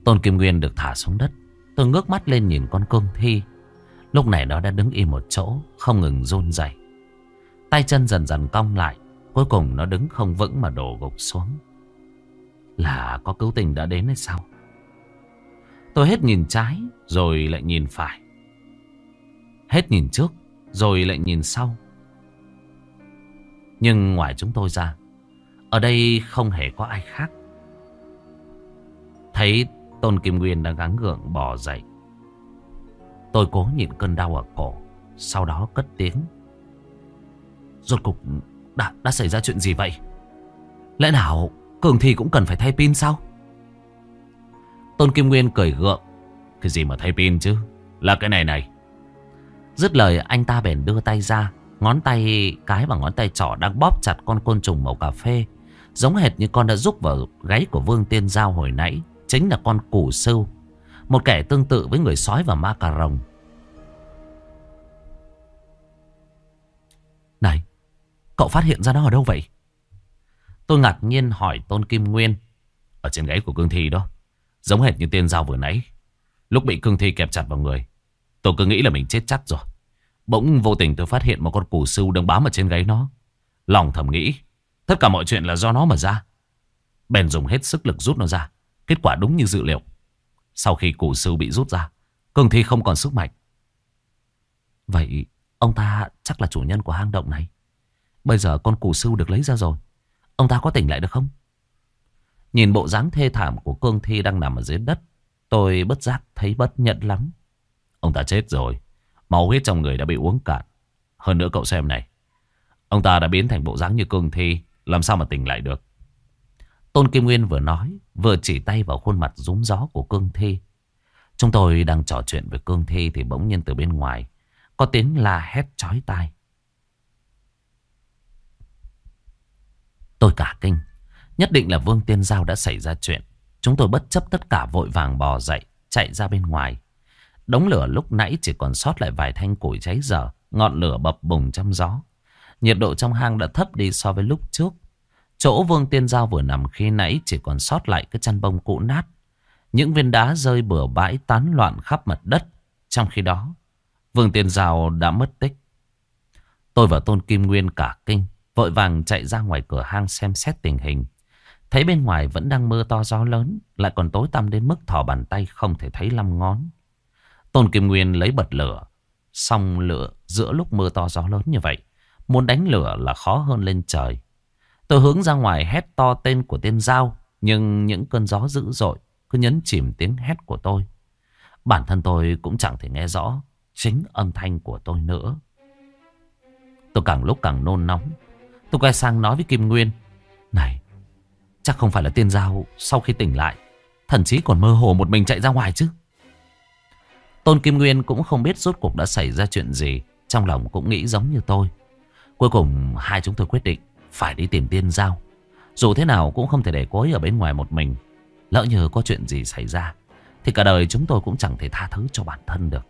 Tôn Kim Nguyên được thả xuống đất. Tôi ngước mắt lên nhìn con cương thi. Lúc này nó đã đứng im một chỗ, Không ngừng run rẩy. Tay chân dần dần cong lại, Cuối cùng nó đứng không vững mà đổ gục xuống. Là có cứu tình đã đến hay sao? Tôi hết nhìn trái rồi lại nhìn phải. Hết nhìn trước rồi lại nhìn sau. Nhưng ngoài chúng tôi ra, ở đây không hề có ai khác. Thấy Tôn Kim Nguyên đang gắng gượng bò dậy. Tôi cố nhịn cơn đau ở cổ, sau đó cất tiếng. Rốt cục đã, đã xảy ra chuyện gì vậy? Lẽ nào Cường Thì cũng cần phải thay pin sao? Tôn Kim Nguyên cười gượng. Cái gì mà thay pin chứ? Là cái này này. Dứt lời anh ta bèn đưa tay ra. Ngón tay cái và ngón tay trỏ đang bóp chặt con côn trùng màu cà phê. Giống hệt như con đã rúc vào gáy của Vương Tiên Giao hồi nãy. Chính là con củ sưu. Một kẻ tương tự với người sói và ma cà rồng. Này, cậu phát hiện ra nó ở đâu vậy? Tôi ngạc nhiên hỏi Tôn Kim Nguyên. Ở trên gáy của cương thi đó. Giống hệt như tên giao vừa nãy. Lúc bị cương thi kẹp chặt vào người, Tôi cứ nghĩ là mình chết chắc rồi. Bỗng vô tình tôi phát hiện một con củ sưu đang bám ở trên gáy nó. Lòng thầm nghĩ, Tất cả mọi chuyện là do nó mà ra. Bèn dùng hết sức lực rút nó ra, Kết quả đúng như dự liệu. Sau khi củ sưu bị rút ra, Cương thi không còn sức mạnh. Vậy ông ta chắc là chủ nhân của hang động này. Bây giờ con củ sưu được lấy ra rồi. Ông ta có tỉnh lại được không? Nhìn bộ dáng thê thảm của cương thi đang nằm ở dưới đất. Tôi bất giác thấy bất nhận lắm. Ông ta chết rồi. Máu huyết trong người đã bị uống cạn. Hơn nữa cậu xem này. Ông ta đã biến thành bộ dáng như cương thi. Làm sao mà tỉnh lại được. Tôn Kim Nguyên vừa nói. Vừa chỉ tay vào khuôn mặt rúng gió của cương thi. Chúng tôi đang trò chuyện với cương thi. Thì bỗng nhiên từ bên ngoài. Có tiếng la hét chói tai. Tôi cả kinh. Nhất định là Vương Tiên Giao đã xảy ra chuyện. Chúng tôi bất chấp tất cả vội vàng bò dậy. Chạy ra bên ngoài. Đống lửa lúc nãy chỉ còn sót lại vài thanh củi cháy dở. Ngọn lửa bập bùng trong gió. Nhiệt độ trong hang đã thấp đi so với lúc trước. Chỗ Vương Tiên Giao vừa nằm khi nãy chỉ còn sót lại cái chăn bông cũ nát. Những viên đá rơi bừa bãi tán loạn khắp mặt đất. Trong khi đó, Vương Tiên Giao đã mất tích. Tôi và Tôn Kim Nguyên cả kinh, vội vàng chạy ra ngoài cửa hang xem xét tình hình. Thấy bên ngoài vẫn đang mưa to gió lớn, lại còn tối tăm đến mức thò bàn tay không thể thấy lăm ngón. Tôn Kim Nguyên lấy bật lửa, xong lửa giữa lúc mưa to gió lớn như vậy. Muốn đánh lửa là khó hơn lên trời. Tôi hướng ra ngoài hét to tên của tên Giao, nhưng những cơn gió dữ dội cứ nhấn chìm tiếng hét của tôi. Bản thân tôi cũng chẳng thể nghe rõ chính âm thanh của tôi nữa. Tôi càng lúc càng nôn nóng. Tôi quay sang nói với Kim Nguyên. Này, chắc không phải là tiên giao, sau khi tỉnh lại. thậm chí còn mơ hồ một mình chạy ra ngoài chứ. Tôn Kim Nguyên cũng không biết rốt cuộc đã xảy ra chuyện gì. Trong lòng cũng nghĩ giống như tôi. Cuối cùng, hai chúng tôi quyết định phải đi tìm tiên giao. Dù thế nào cũng không thể để cô ấy ở bên ngoài một mình. Lỡ như có chuyện gì xảy ra. Thì cả đời chúng tôi cũng chẳng thể tha thứ cho bản thân được.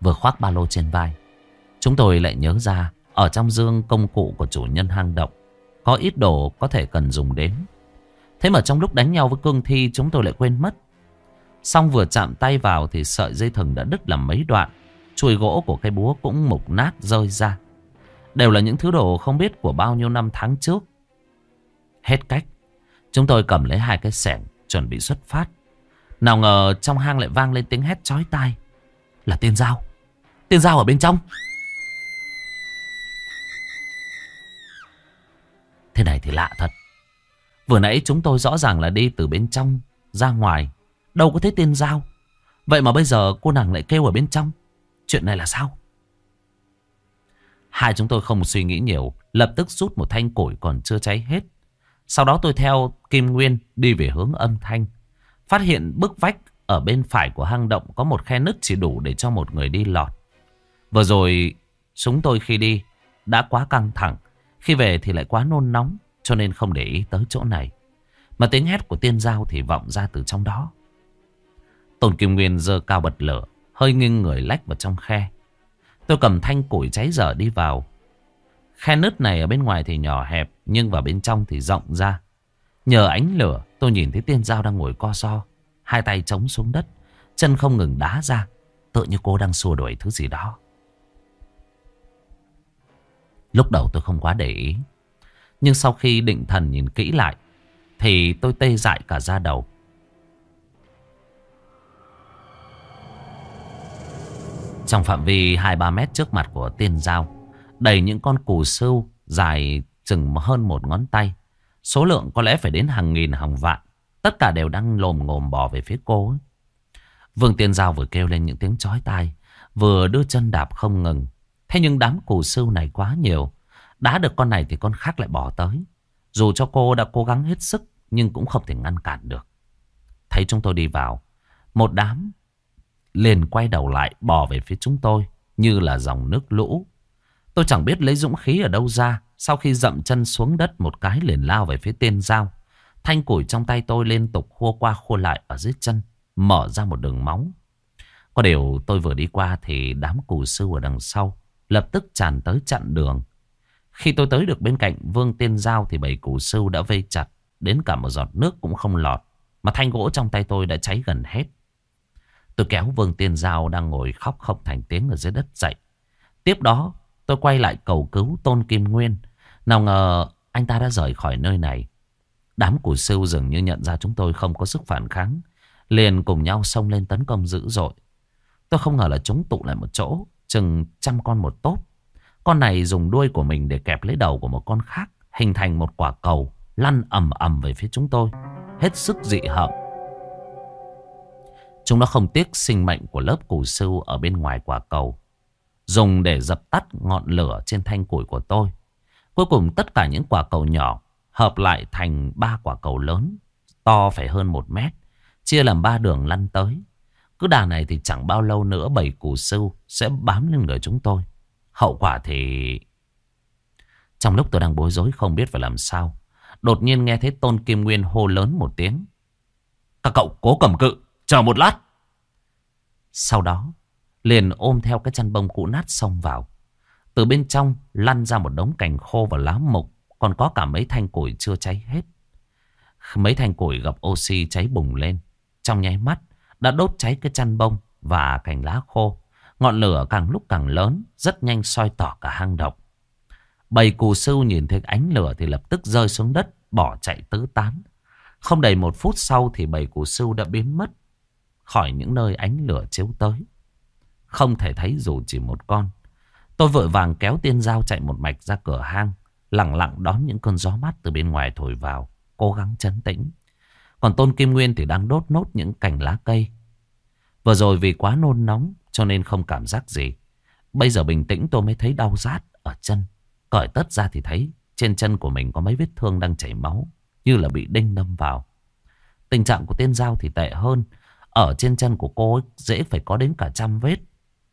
Vừa khoác ba lô trên vai, Chúng tôi lại nhớ ra ở trong dương công cụ của chủ nhân hang động, Có ít đồ có thể cần dùng đến. Thế mà trong lúc đánh nhau với cương thi, Chúng tôi lại quên mất. Xong vừa chạm tay vào Thì sợi dây thừng đã đứt làm mấy đoạn, Chùi gỗ của cây búa cũng mục nát, rơi ra. Đều là những thứ đồ không biết Của bao nhiêu năm tháng trước. Hết cách, Chúng tôi cầm lấy hai cái sẻng, Chuẩn bị xuất phát. Nào ngờ trong hang lại vang lên tiếng hét chói tai. Là tiên dao Tiên dao ở bên trong. Thế này thì lạ thật Vừa nãy chúng tôi rõ ràng là đi từ bên trong ra ngoài Đâu có thấy tên giao. Vậy mà bây giờ cô nàng lại kêu ở bên trong Chuyện này là sao Hai chúng tôi không suy nghĩ nhiều, Lập tức rút một thanh củi còn chưa cháy hết Sau đó tôi theo Kim Nguyên đi về hướng âm thanh Phát hiện bức vách ở bên phải của hang động có một khe nứt chỉ đủ để cho một người đi lọt. Vừa rồi chúng tôi khi đi đã quá căng thẳng. Khi về thì lại quá nôn nóng cho nên không để ý tới chỗ này. Mà tiếng hét của tiên giao thì vọng ra từ trong đó. Tôn Kim Nguyên dơ cao bật lửa, hơi nghiêng người lách vào trong khe. Tôi cầm thanh củi cháy dở đi vào. Khe nứt này ở bên ngoài thì nhỏ hẹp, nhưng vào bên trong thì rộng ra. Nhờ ánh lửa, tôi nhìn thấy tiên giao đang ngồi co so, hai tay chống xuống đất, chân không ngừng đá ra, tự như cô đang xua đuổi thứ gì đó. Lúc đầu tôi không quá để ý. Nhưng sau khi định thần nhìn kỹ lại. Thì tôi tê dại cả da đầu. Trong phạm vi 2-3 mét trước mặt của tiên giao. Đầy những con cù sưu dài chừng hơn một ngón tay. Số lượng có lẽ phải đến hàng nghìn, hàng vạn. Tất cả đều đang lồm ngồm bò về phía cô ấy. Vương Tiên Giao vừa kêu lên những tiếng chói tai. Vừa đưa chân đạp không ngừng. Thế nhưng đám củ sưu này quá nhiều. Đá được con này thì con khác lại bỏ tới. Dù cho cô đã cố gắng hết sức, nhưng cũng không thể ngăn cản được. Thấy chúng tôi đi vào. Một đám liền quay đầu lại bò về phía chúng tôi, như là dòng nước lũ. Tôi chẳng biết lấy dũng khí ở đâu ra. Sau khi dậm chân xuống đất một cái liền lao về phía tên dao. Thanh củi trong tay tôi liên tục khua qua khua lại ở dưới chân. Mở ra một đường máu. Có điều tôi vừa đi qua thì đám cù sư ở đằng sau lập tức tràn tới chặn đường. Khi tôi tới được bên cạnh Vương Tiên Giao thì bầy củ sưu đã vây chặt. Đến cả một giọt nước cũng không lọt. Mà thanh gỗ trong tay tôi đã cháy gần hết. Tôi kéo Vương Tiên Giao đang ngồi khóc không thành tiếng ở dưới đất dậy. Tiếp đó, tôi quay lại cầu cứu Tôn Kim Nguyên. Nào ngờ, anh ta đã rời khỏi nơi này. Đám củ sưu dường như nhận ra chúng tôi không có sức phản kháng. Liền cùng nhau xông lên tấn công dữ dội. Tôi không ngờ là chúng tụ lại một chỗ chừng trăm con một tốp. Con này dùng đuôi của mình để kẹp lấy đầu của một con khác, hình thành một quả cầu lăn ầm ầm về phía chúng tôi, hết sức dị hợm. Chúng nó không tiếc sinh mệnh của lớp củ sưu ở bên ngoài quả cầu. Dùng để dập tắt ngọn lửa trên thanh củi của tôi. Cuối cùng tất cả những quả cầu nhỏ hợp lại thành ba quả cầu lớn, to phải hơn một mét, chia làm ba đường lăn tới. Cứ đà này thì chẳng bao lâu nữa bảy củ sưu sẽ bám lên người chúng tôi. Hậu quả thì... Trong lúc tôi đang bối rối không biết phải làm sao, đột nhiên nghe thấy Tôn Kim Nguyên hô lớn một tiếng. Các cậu cố cầm cự, chờ một lát. Sau đó, liền ôm theo cái chăn bông cũ nát xông vào. Từ bên trong lăn ra một đống cành khô và lá mục, còn có cả mấy thanh củi chưa cháy hết. Mấy thanh củi gặp oxy cháy bùng lên. Trong nháy mắt, đã đốt cháy cái chăn bông và cành lá khô. Ngọn lửa càng lúc càng lớn, rất nhanh soi tỏ cả hang động. Bầy cù sưu nhìn thấy ánh lửa thì lập tức rơi xuống đất, bỏ chạy tứ tán. Không đầy một phút sau thì bầy cù sưu đã biến mất khỏi những nơi ánh lửa chiếu tới. Không thể thấy dù chỉ một con. Tôi vội vàng kéo tiên dao chạy một mạch ra cửa hang, lặng lặng đón những cơn gió mát từ bên ngoài thổi vào, cố gắng chấn tĩnh. Còn Tôn Kim Nguyên thì đang đốt nốt những cành lá cây. Vừa rồi vì quá nôn nóng, cho nên không cảm giác gì. Bây giờ bình tĩnh tôi mới thấy đau rát ở chân. Cởi tất ra thì thấy trên chân của mình có mấy vết thương đang chảy máu. Như là bị đinh đâm vào. Tình trạng của tiên giao thì tệ hơn. Ở trên chân của cô ấy, dễ phải có đến cả trăm vết.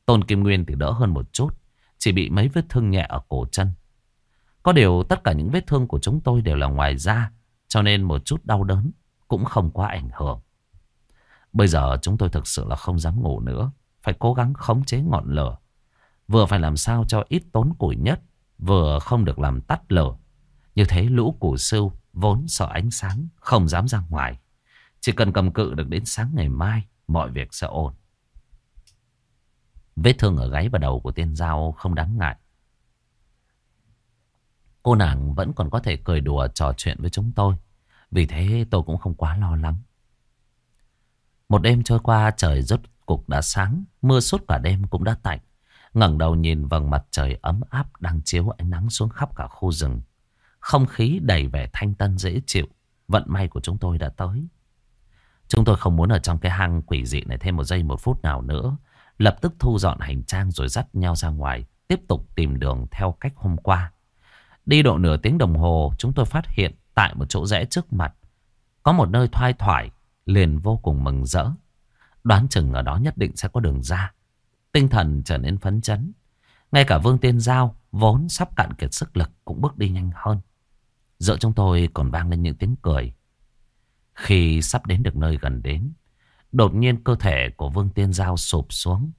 Tôn Kim Nguyên thì đỡ hơn một chút. Chỉ bị mấy vết thương nhẹ ở cổ chân. Có điều tất cả những vết thương của chúng tôi đều là ngoài da. Cho nên một chút đau đớn cũng không quá ảnh hưởng. Bây giờ chúng tôi thực sự là không dám ngủ nữa. Phải cố gắng khống chế ngọn lửa. Vừa phải làm sao cho ít tốn củi nhất. Vừa không được làm tắt lửa. Như thế lũ củ sưu vốn sợ ánh sáng. Không dám ra ngoài. Chỉ cần cầm cự được đến sáng ngày mai. Mọi việc sẽ ổn. Vết thương ở gáy và đầu của tiên giao không đáng ngại. Cô nàng vẫn còn có thể cười đùa trò chuyện với chúng tôi. Vì thế tôi cũng không quá lo lắng. Một đêm trôi qua, trời rốt cục đã sáng. Mưa suốt cả đêm cũng đã tạnh. ngẩng đầu nhìn vầng mặt trời ấm áp đang chiếu ánh nắng xuống khắp cả khu rừng. Không khí đầy vẻ thanh tân dễ chịu. Vận may của chúng tôi đã tới. Chúng tôi không muốn ở trong cái hang quỷ dị này thêm một giây một phút nào nữa. Lập tức thu dọn hành trang rồi dắt nhau ra ngoài. Tiếp tục tìm đường theo cách hôm qua. Đi độ nửa tiếng đồng hồ, chúng tôi phát hiện tại một chỗ rẽ trước mặt. Có một nơi thoai thoải liền vô cùng mừng rỡ. Đoán chừng ở đó nhất định sẽ có đường ra. Tinh thần trở nên phấn chấn. Ngay cả Vương Tiên Giao vốn sắp cạn kiệt sức lực cũng bước đi nhanh hơn. Giữa chúng tôi còn vang lên những tiếng cười. Khi sắp đến được nơi gần đến, đột nhiên cơ thể của Vương Tiên Giao sụp xuống.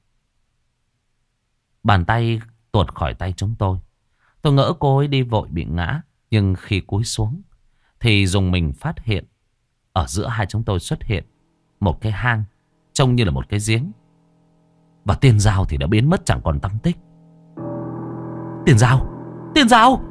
Bàn tay tuột khỏi tay chúng tôi. Tôi ngỡ cô ấy đi vội bị ngã, nhưng khi cúi xuống, thì dùng mình phát hiện ở giữa hai chúng tôi xuất hiện một cái hang, trông như là một cái giếng. Và tiền dao thì đã biến mất, chẳng còn tăm tích. Tiền dao! Tiền dao!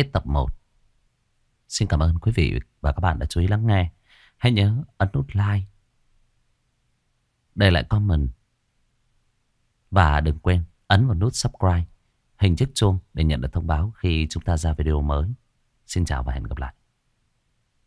Hết tập 1. Xin cảm ơn quý vị và các bạn đã chú ý lắng nghe. Hãy nhớ ấn nút like, để lại comment và đừng quên ấn vào nút subscribe, hình chiếc chuông để nhận được thông báo khi chúng ta ra video mới. Xin chào và hẹn gặp lại.